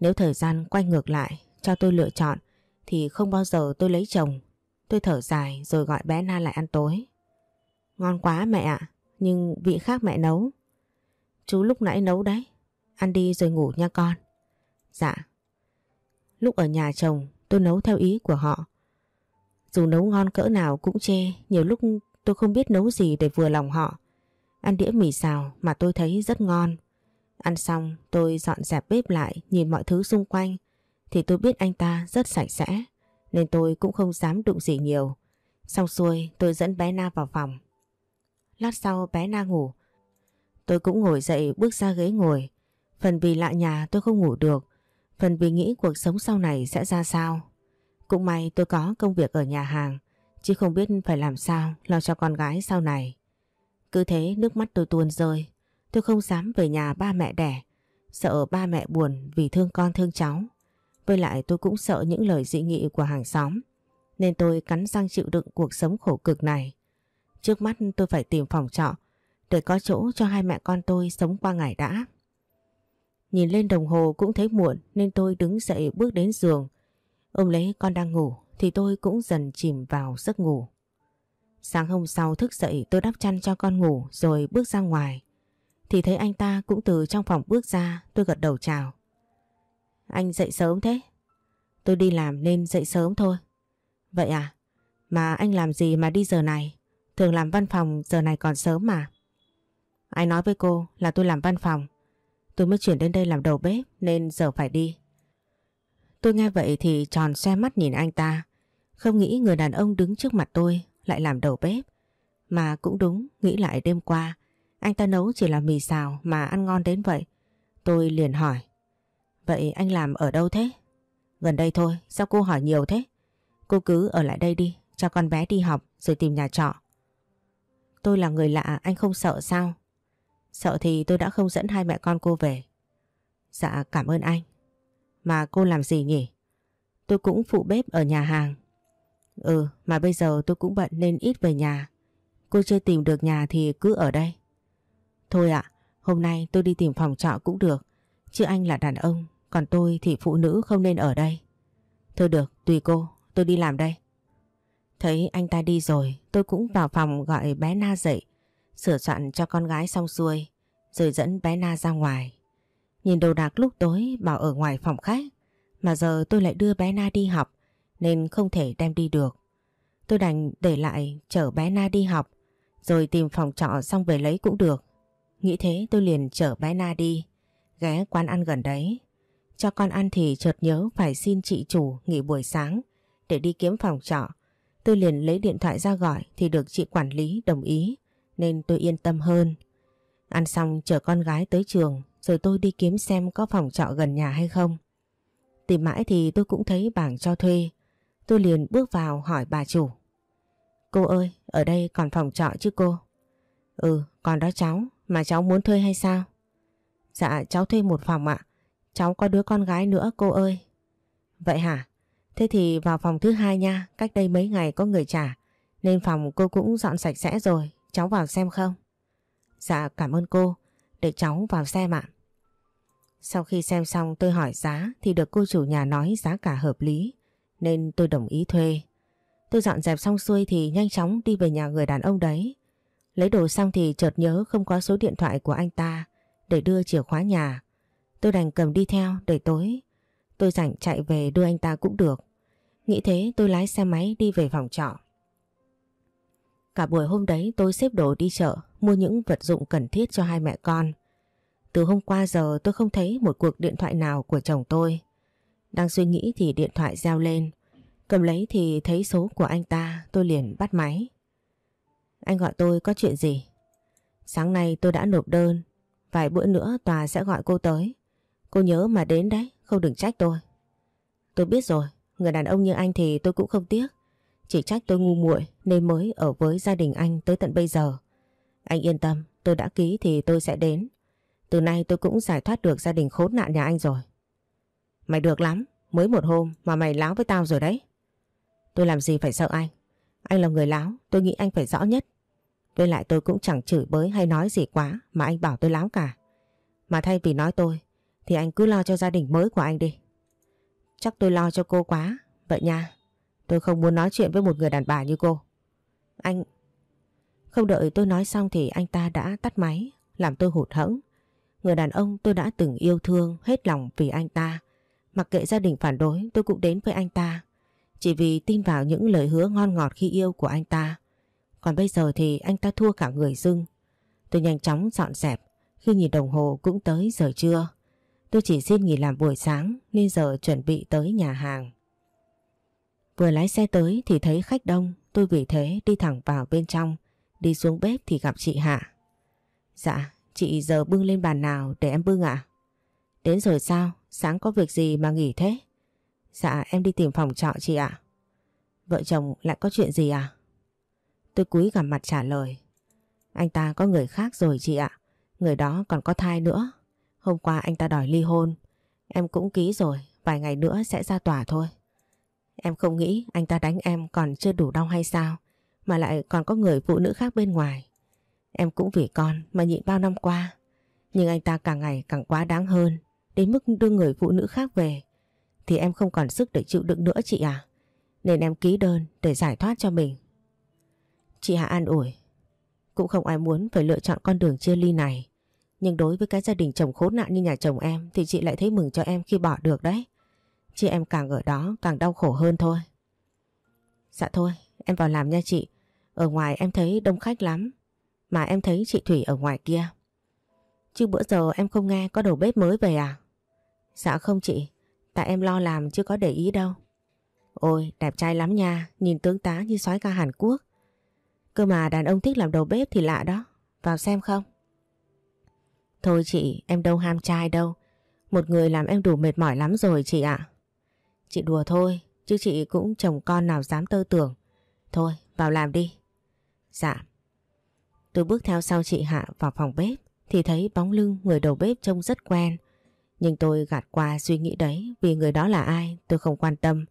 Nếu thời gian quay ngược lại cho tôi lựa chọn thì không bao giờ tôi lấy chồng. Tôi thở dài rồi gọi bé Na lại ăn tối. Ngon quá mẹ ạ, nhưng vị khác mẹ nấu. Chú lúc nãy nấu đấy, ăn đi rồi ngủ nha con. Dạ. Lúc ở nhà chồng tôi nấu theo ý của họ. Dù nấu ngon cỡ nào cũng chê, nhiều lúc tôi không biết nấu gì để vừa lòng họ. Ăn đĩa mì xào mà tôi thấy rất ngon. Ăn xong tôi dọn dẹp bếp lại nhìn mọi thứ xung quanh thì tôi biết anh ta rất sạch sẽ nên tôi cũng không dám đụng gì nhiều. Xong xuôi tôi dẫn bé Na vào phòng. Lát sau bé Na ngủ. Tôi cũng ngồi dậy, bước ra ghế ngồi. Phần vì lạ nhà tôi không ngủ được. Phần vì nghĩ cuộc sống sau này sẽ ra sao. Cũng may tôi có công việc ở nhà hàng. Chứ không biết phải làm sao lo cho con gái sau này. Cứ thế nước mắt tôi tuôn rơi. Tôi không dám về nhà ba mẹ đẻ. Sợ ba mẹ buồn vì thương con thương cháu. Với lại tôi cũng sợ những lời dị nghị của hàng xóm. Nên tôi cắn răng chịu đựng cuộc sống khổ cực này. Trước mắt tôi phải tìm phòng trọ để có chỗ cho hai mẹ con tôi sống qua ngày đã. Nhìn lên đồng hồ cũng thấy muộn, nên tôi đứng dậy bước đến giường. Ông lấy con đang ngủ, thì tôi cũng dần chìm vào giấc ngủ. Sáng hôm sau thức dậy, tôi đắp chăn cho con ngủ, rồi bước ra ngoài. Thì thấy anh ta cũng từ trong phòng bước ra, tôi gật đầu chào. Anh dậy sớm thế? Tôi đi làm nên dậy sớm thôi. Vậy à? Mà anh làm gì mà đi giờ này? Thường làm văn phòng giờ này còn sớm mà. Anh nói với cô là tôi làm văn phòng. Tôi mới chuyển đến đây làm đầu bếp nên giờ phải đi. Tôi nghe vậy thì tròn xe mắt nhìn anh ta. Không nghĩ người đàn ông đứng trước mặt tôi lại làm đầu bếp. Mà cũng đúng, nghĩ lại đêm qua, anh ta nấu chỉ là mì xào mà ăn ngon đến vậy. Tôi liền hỏi, vậy anh làm ở đâu thế? Gần đây thôi, sao cô hỏi nhiều thế? Cô cứ ở lại đây đi, cho con bé đi học rồi tìm nhà trọ. Tôi là người lạ, anh không sợ sao? Sợ thì tôi đã không dẫn hai mẹ con cô về. Dạ cảm ơn anh. Mà cô làm gì nhỉ? Tôi cũng phụ bếp ở nhà hàng. Ừ, mà bây giờ tôi cũng bận nên ít về nhà. Cô chưa tìm được nhà thì cứ ở đây. Thôi ạ, hôm nay tôi đi tìm phòng trọ cũng được. Chứ anh là đàn ông, còn tôi thì phụ nữ không nên ở đây. Thôi được, tùy cô, tôi đi làm đây. Thấy anh ta đi rồi, tôi cũng vào phòng gọi bé Na dậy, sửa soạn cho con gái xong xuôi, rồi dẫn bé Na ra ngoài. Nhìn đồ đạc lúc tối bảo ở ngoài phòng khách, mà giờ tôi lại đưa bé Na đi học, nên không thể đem đi được. Tôi đành để lại chở bé Na đi học rồi tìm phòng trọ xong về lấy cũng được. Nghĩ thế tôi liền chở bé Na đi, ghé quán ăn gần đấy. Cho con ăn thì chợt nhớ phải xin chị chủ nghỉ buổi sáng để đi kiếm phòng trọ. Tôi liền lấy điện thoại ra gọi thì được chị quản lý đồng ý nên tôi yên tâm hơn. Ăn xong chở con gái tới trường rồi tôi đi kiếm xem có phòng trọ gần nhà hay không. Tìm mãi thì tôi cũng thấy bảng cho thuê Tôi liền bước vào hỏi bà chủ. Cô ơi, ở đây còn phòng trọ chứ cô? Ừ, còn đó cháu, mà cháu muốn thuê hay sao? Dạ, cháu thuê một phòng ạ. Cháu có đứa con gái nữa cô ơi. Vậy hả? Thế thì vào phòng thứ hai nha, cách đây mấy ngày có người trả. Nên phòng cô cũng dọn sạch sẽ rồi, cháu vào xem không? Dạ, cảm ơn cô, để cháu vào xem ạ. Sau khi xem xong tôi hỏi giá thì được cô chủ nhà nói giá cả hợp lý nên tôi đồng ý thuê. Tôi dọn dẹp xong xuôi thì nhanh chóng đi về nhà người đàn ông đấy. Lấy đồ xong thì chợt nhớ không có số điện thoại của anh ta để đưa chìa khóa nhà. Tôi đành cầm đi theo để tối. Tôi rảnh chạy về đưa anh ta cũng được. Nghĩ thế tôi lái xe máy đi về phòng trọ. Cả buổi hôm đấy tôi xếp đồ đi chợ, mua những vật dụng cần thiết cho hai mẹ con. Từ hôm qua giờ tôi không thấy một cuộc điện thoại nào của chồng tôi. Đang suy nghĩ thì điện thoại reo lên. Cầm lấy thì thấy số của anh ta, tôi liền bắt máy. Anh gọi tôi có chuyện gì? Sáng nay tôi đã nộp đơn, vài bữa nữa tòa sẽ gọi cô tới. Cô nhớ mà đến đấy, không đừng trách tôi. Tôi biết rồi, người đàn ông như anh thì tôi cũng không tiếc. Chỉ trách tôi ngu muội nên mới ở với gia đình anh tới tận bây giờ. Anh yên tâm, tôi đã ký thì tôi sẽ đến. Từ nay tôi cũng giải thoát được gia đình khốn nạn nhà anh rồi. Mày được lắm, mới một hôm mà mày láo với tao rồi đấy. Tôi làm gì phải sợ anh. Anh là người láo, tôi nghĩ anh phải rõ nhất. Với lại tôi cũng chẳng chửi bới hay nói gì quá mà anh bảo tôi láo cả. Mà thay vì nói tôi thì anh cứ lo cho gia đình mới của anh đi. Chắc tôi lo cho cô quá. Vậy nha, tôi không muốn nói chuyện với một người đàn bà như cô. Anh... Không đợi tôi nói xong thì anh ta đã tắt máy, làm tôi hụt hẫng. Người đàn ông tôi đã từng yêu thương hết lòng vì anh ta. Mặc kệ gia đình phản đối tôi cũng đến với anh ta. Chỉ vì tin vào những lời hứa ngon ngọt khi yêu của anh ta. Còn bây giờ thì anh ta thua cả người dưng. Tôi nhanh chóng dọn dẹp. Khi nhìn đồng hồ cũng tới giờ trưa. Tôi chỉ xin nghỉ làm buổi sáng nên giờ chuẩn bị tới nhà hàng. Vừa lái xe tới thì thấy khách đông. Tôi vì thế đi thẳng vào bên trong. Đi xuống bếp thì gặp chị Hạ. Dạ, chị giờ bưng lên bàn nào để em bưng ạ? Đến rồi sao? Sáng có việc gì mà nghỉ thế? Dạ em đi tìm phòng trọ chị ạ. Vợ chồng lại có chuyện gì à? Tôi cúi gặp mặt trả lời. Anh ta có người khác rồi chị ạ. Người đó còn có thai nữa. Hôm qua anh ta đòi ly hôn. Em cũng ký rồi. Vài ngày nữa sẽ ra tòa thôi. Em không nghĩ anh ta đánh em còn chưa đủ đau hay sao. Mà lại còn có người phụ nữ khác bên ngoài. Em cũng vì con mà nhịn bao năm qua. Nhưng anh ta càng ngày càng quá đáng hơn. Đến mức đưa người phụ nữ khác về. Thì em không còn sức để chịu đựng nữa chị à. Nên em ký đơn để giải thoát cho mình. Chị Hạ an ủi. Cũng không ai muốn phải lựa chọn con đường chia ly này. Nhưng đối với cái gia đình chồng khốn nạn như nhà chồng em thì chị lại thấy mừng cho em khi bỏ được đấy. Chứ em càng ở đó càng đau khổ hơn thôi. Dạ thôi, em vào làm nha chị. Ở ngoài em thấy đông khách lắm. Mà em thấy chị Thủy ở ngoài kia. Chứ bữa giờ em không nghe có đầu bếp mới về à? Dạ không chị. Tại em lo làm chứ có để ý đâu. Ôi đẹp trai lắm nha. Nhìn tướng tá như soái ca Hàn Quốc. Cơ mà đàn ông thích làm đầu bếp thì lạ đó. Vào xem không? Thôi chị, em đâu ham trai đâu. Một người làm em đủ mệt mỏi lắm rồi chị ạ. Chị đùa thôi, chứ chị cũng chồng con nào dám tơ tưởng. Thôi, vào làm đi. Dạ. Tôi bước theo sau chị Hạ vào phòng bếp thì thấy bóng lưng người đầu bếp trông rất quen. Nhưng tôi gạt qua suy nghĩ đấy vì người đó là ai tôi không quan tâm.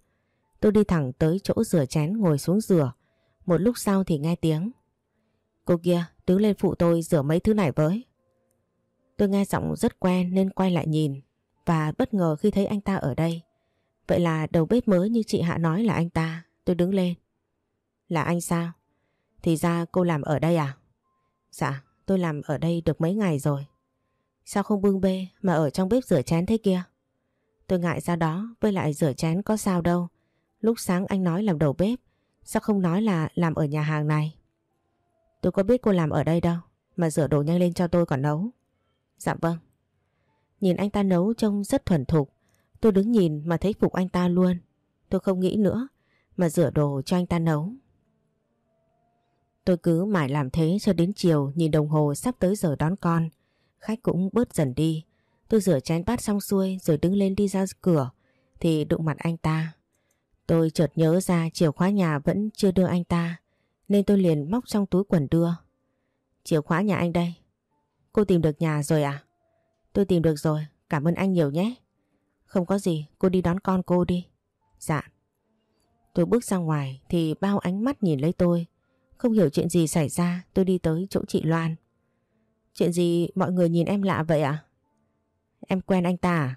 Tôi đi thẳng tới chỗ rửa chén ngồi xuống rửa. Một lúc sau thì nghe tiếng. Cô kia đứng lên phụ tôi rửa mấy thứ này với. Tôi nghe giọng rất quen nên quay lại nhìn và bất ngờ khi thấy anh ta ở đây. Vậy là đầu bếp mới như chị Hạ nói là anh ta. Tôi đứng lên. Là anh sao? Thì ra cô làm ở đây à? Dạ, tôi làm ở đây được mấy ngày rồi. Sao không bưng bê mà ở trong bếp rửa chén thế kia? Tôi ngại ra đó với lại rửa chén có sao đâu. Lúc sáng anh nói làm đầu bếp, sao không nói là làm ở nhà hàng này? Tôi có biết cô làm ở đây đâu, mà rửa đồ nhanh lên cho tôi còn nấu. Dạ vâng. Nhìn anh ta nấu trông rất thuần thục. Tôi đứng nhìn mà thấy phục anh ta luôn. Tôi không nghĩ nữa mà rửa đồ cho anh ta nấu. Tôi cứ mãi làm thế cho đến chiều nhìn đồng hồ sắp tới giờ đón con. Khách cũng bớt dần đi. Tôi rửa chén bát xong xuôi rồi đứng lên đi ra cửa thì đụng mặt anh ta. Tôi chợt nhớ ra chìa khóa nhà vẫn chưa đưa anh ta nên tôi liền móc trong túi quần đưa. Chìa khóa nhà anh đây. Cô tìm được nhà rồi à? Tôi tìm được rồi, cảm ơn anh nhiều nhé. Không có gì, cô đi đón con cô đi. Dạ. Tôi bước ra ngoài thì bao ánh mắt nhìn lấy tôi. Không hiểu chuyện gì xảy ra, tôi đi tới chỗ chị Loan. Chuyện gì mọi người nhìn em lạ vậy ạ? Em quen anh ta à?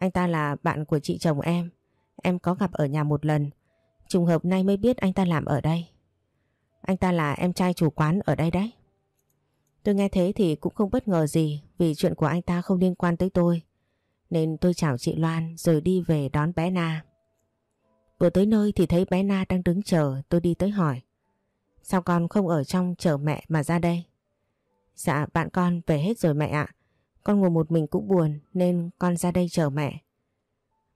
Anh ta là bạn của chị chồng em. Em có gặp ở nhà một lần. Trùng hợp nay mới biết anh ta làm ở đây. Anh ta là em trai chủ quán ở đây đấy. Tôi nghe thế thì cũng không bất ngờ gì vì chuyện của anh ta không liên quan tới tôi. Nên tôi chào chị Loan rồi đi về đón bé Na. Vừa tới nơi thì thấy bé Na đang đứng chờ tôi đi tới hỏi. Sao con không ở trong chờ mẹ mà ra đây? Dạ bạn con về hết rồi mẹ ạ. Con ngồi một mình cũng buồn nên con ra đây chờ mẹ.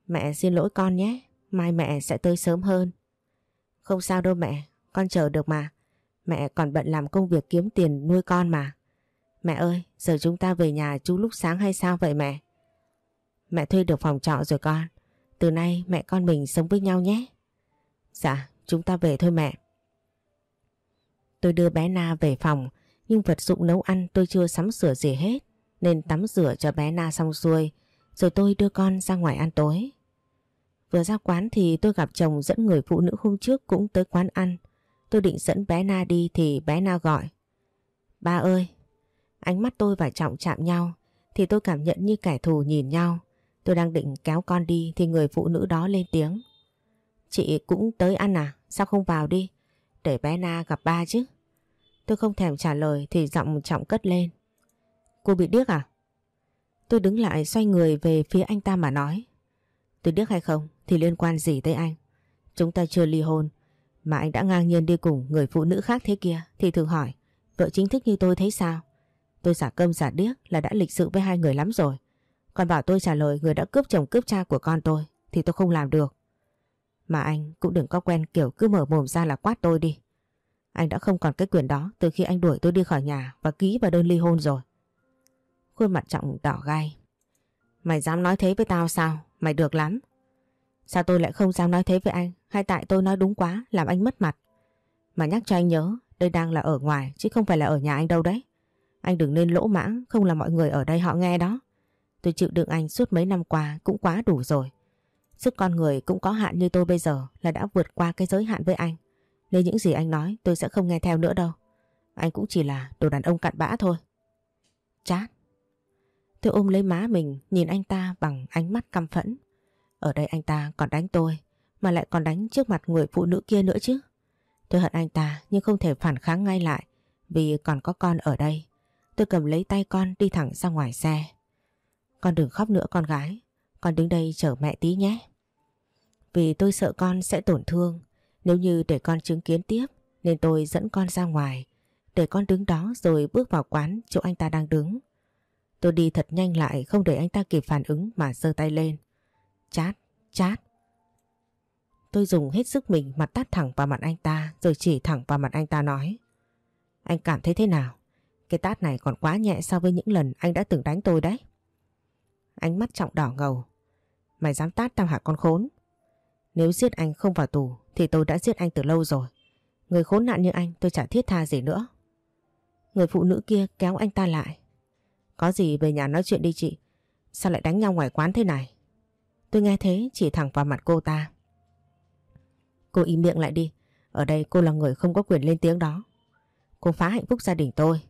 Mẹ xin lỗi con nhé, mai mẹ sẽ tới sớm hơn. Không sao đâu mẹ, con chờ được mà. Mẹ còn bận làm công việc kiếm tiền nuôi con mà. Mẹ ơi, giờ chúng ta về nhà chú lúc sáng hay sao vậy mẹ? Mẹ thuê được phòng trọ rồi con. Từ nay mẹ con mình sống với nhau nhé. Dạ, chúng ta về thôi mẹ. Tôi đưa bé Na về phòng, nhưng vật dụng nấu ăn tôi chưa sắm sửa gì hết, nên tắm rửa cho bé Na xong xuôi, rồi tôi đưa con ra ngoài ăn tối. Vừa ra quán thì tôi gặp chồng dẫn người phụ nữ hôm trước cũng tới quán ăn. Tôi định dẫn bé Na đi thì bé Na gọi. Ba ơi! Ánh mắt tôi và Trọng chạm nhau thì tôi cảm nhận như kẻ thù nhìn nhau. Tôi đang định kéo con đi thì người phụ nữ đó lên tiếng. Chị cũng tới ăn à? Sao không vào đi? Để bé Na gặp ba chứ. Tôi không thèm trả lời thì giọng Trọng cất lên. Cô bị điếc à? Tôi đứng lại xoay người về phía anh ta mà nói. Tôi điếc hay không thì liên quan gì tới anh? Chúng ta chưa ly hôn, mà anh đã ngang nhiên đi cùng người phụ nữ khác thế kia thì thường hỏi, vợ chính thức như tôi thấy sao? Tôi giả cơm giả điếc là đã lịch sự với hai người lắm rồi. Còn bảo tôi trả lời người đã cướp chồng cướp cha của con tôi, thì tôi không làm được. Mà anh cũng đừng có quen kiểu cứ mở mồm ra là quát tôi đi. Anh đã không còn cái quyền đó từ khi anh đuổi tôi đi khỏi nhà và ký vào đơn ly hôn rồi. Khuôn mặt trọng đỏ gai. Mày dám nói thế với tao sao? Mày được lắm. Sao tôi lại không dám nói thế với anh? Hay tại tôi nói đúng quá, làm anh mất mặt? Mà nhắc cho anh nhớ, đây đang là ở ngoài, chứ không phải là ở nhà anh đâu đấy. Anh đừng nên lỗ mãng, không là mọi người ở đây họ nghe đó. Tôi chịu đựng anh suốt mấy năm qua cũng quá đủ rồi. Sức con người cũng có hạn như tôi bây giờ là đã vượt qua cái giới hạn với anh. Nên những gì anh nói tôi sẽ không nghe theo nữa đâu. Anh cũng chỉ là đồ đàn ông cặn bã thôi. Chát. Tôi ôm lấy má mình, nhìn anh ta bằng ánh mắt căm phẫn. Ở đây anh ta còn đánh tôi, mà lại còn đánh trước mặt người phụ nữ kia nữa chứ. Tôi hận anh ta nhưng không thể phản kháng ngay lại, vì còn có con ở đây. Tôi cầm lấy tay con đi thẳng ra ngoài xe. Con đừng khóc nữa con gái. Con đứng đây chờ mẹ tí nhé. Vì tôi sợ con sẽ tổn thương. Nếu như để con chứng kiến tiếp nên tôi dẫn con ra ngoài. Để con đứng đó rồi bước vào quán chỗ anh ta đang đứng. Tôi đi thật nhanh lại không để anh ta kịp phản ứng mà giơ tay lên. Chát, chát. Tôi dùng hết sức mình mặt tát thẳng vào mặt anh ta rồi chỉ thẳng vào mặt anh ta nói. Anh cảm thấy thế nào? Cái tát này còn quá nhẹ so với những lần anh đã từng đánh tôi đấy. Ánh mắt trọng đỏ ngầu. Mày dám tát tao hả con khốn? Nếu giết anh không vào tù, thì tôi đã giết anh từ lâu rồi. Người khốn nạn như anh, tôi chả thiết tha gì nữa. Người phụ nữ kia kéo anh ta lại. Có gì về nhà nói chuyện đi chị. Sao lại đánh nhau ngoài quán thế này? Tôi nghe thế, chỉ thẳng vào mặt cô ta. Cô im miệng lại đi. Ở đây cô là người không có quyền lên tiếng đó. Cô phá hạnh phúc gia đình tôi.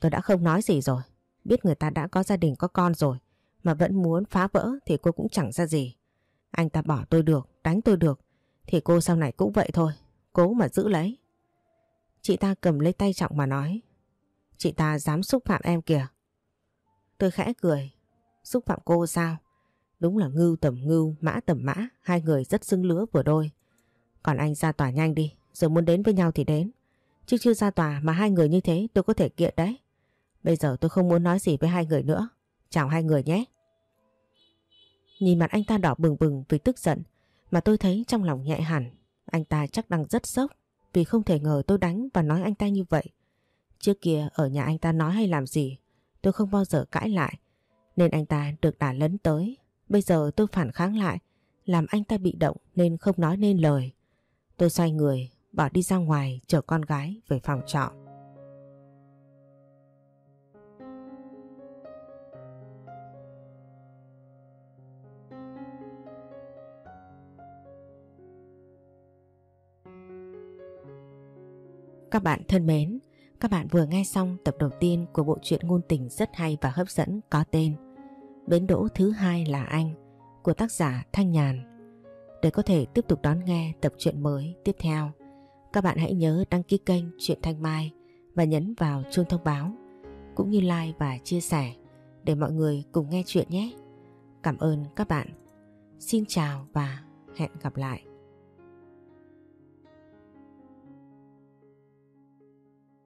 Tôi đã không nói gì rồi. Biết người ta đã có gia đình, có con rồi. Mà vẫn muốn phá vỡ thì cô cũng chẳng ra gì. Anh ta bỏ tôi được, đánh tôi được. Thì cô sau này cũng vậy thôi. Cố mà giữ lấy. Chị ta cầm lấy tay Trọng mà nói. Chị ta dám xúc phạm em kìa. Tôi khẽ cười. Xúc phạm cô sao? Đúng là ngưu tầm ngưu, mã tầm mã. Hai người rất xưng lứa vừa đôi. Còn anh ra tòa nhanh đi. Rồi muốn đến với nhau thì đến. Chứ chưa ra tòa mà hai người như thế tôi có thể kiện đấy. Bây giờ tôi không muốn nói gì với hai người nữa. Chào hai người nhé. Nhìn mặt anh ta đỏ bừng bừng vì tức giận, mà tôi thấy trong lòng nhẹ hẳn. Anh ta chắc đang rất sốc, vì không thể ngờ tôi đánh và nói anh ta như vậy. Trước kia ở nhà anh ta nói hay làm gì, tôi không bao giờ cãi lại, nên anh ta được đả lấn tới. Bây giờ tôi phản kháng lại, làm anh ta bị động nên không nói nên lời. Tôi xoay người, bỏ đi ra ngoài chở con gái về phòng trọ. Các bạn thân mến, các bạn vừa nghe xong tập đầu tiên của bộ truyện ngôn tình rất hay và hấp dẫn có tên Bến đỗ thứ hai là anh của tác giả Thanh Nhàn. Để có thể tiếp tục đón nghe tập truyện mới tiếp theo, các bạn hãy nhớ đăng ký kênh Truyện Thanh Mai và nhấn vào chuông thông báo cũng như like và chia sẻ để mọi người cùng nghe chuyện nhé. Cảm ơn các bạn. Xin chào và hẹn gặp lại.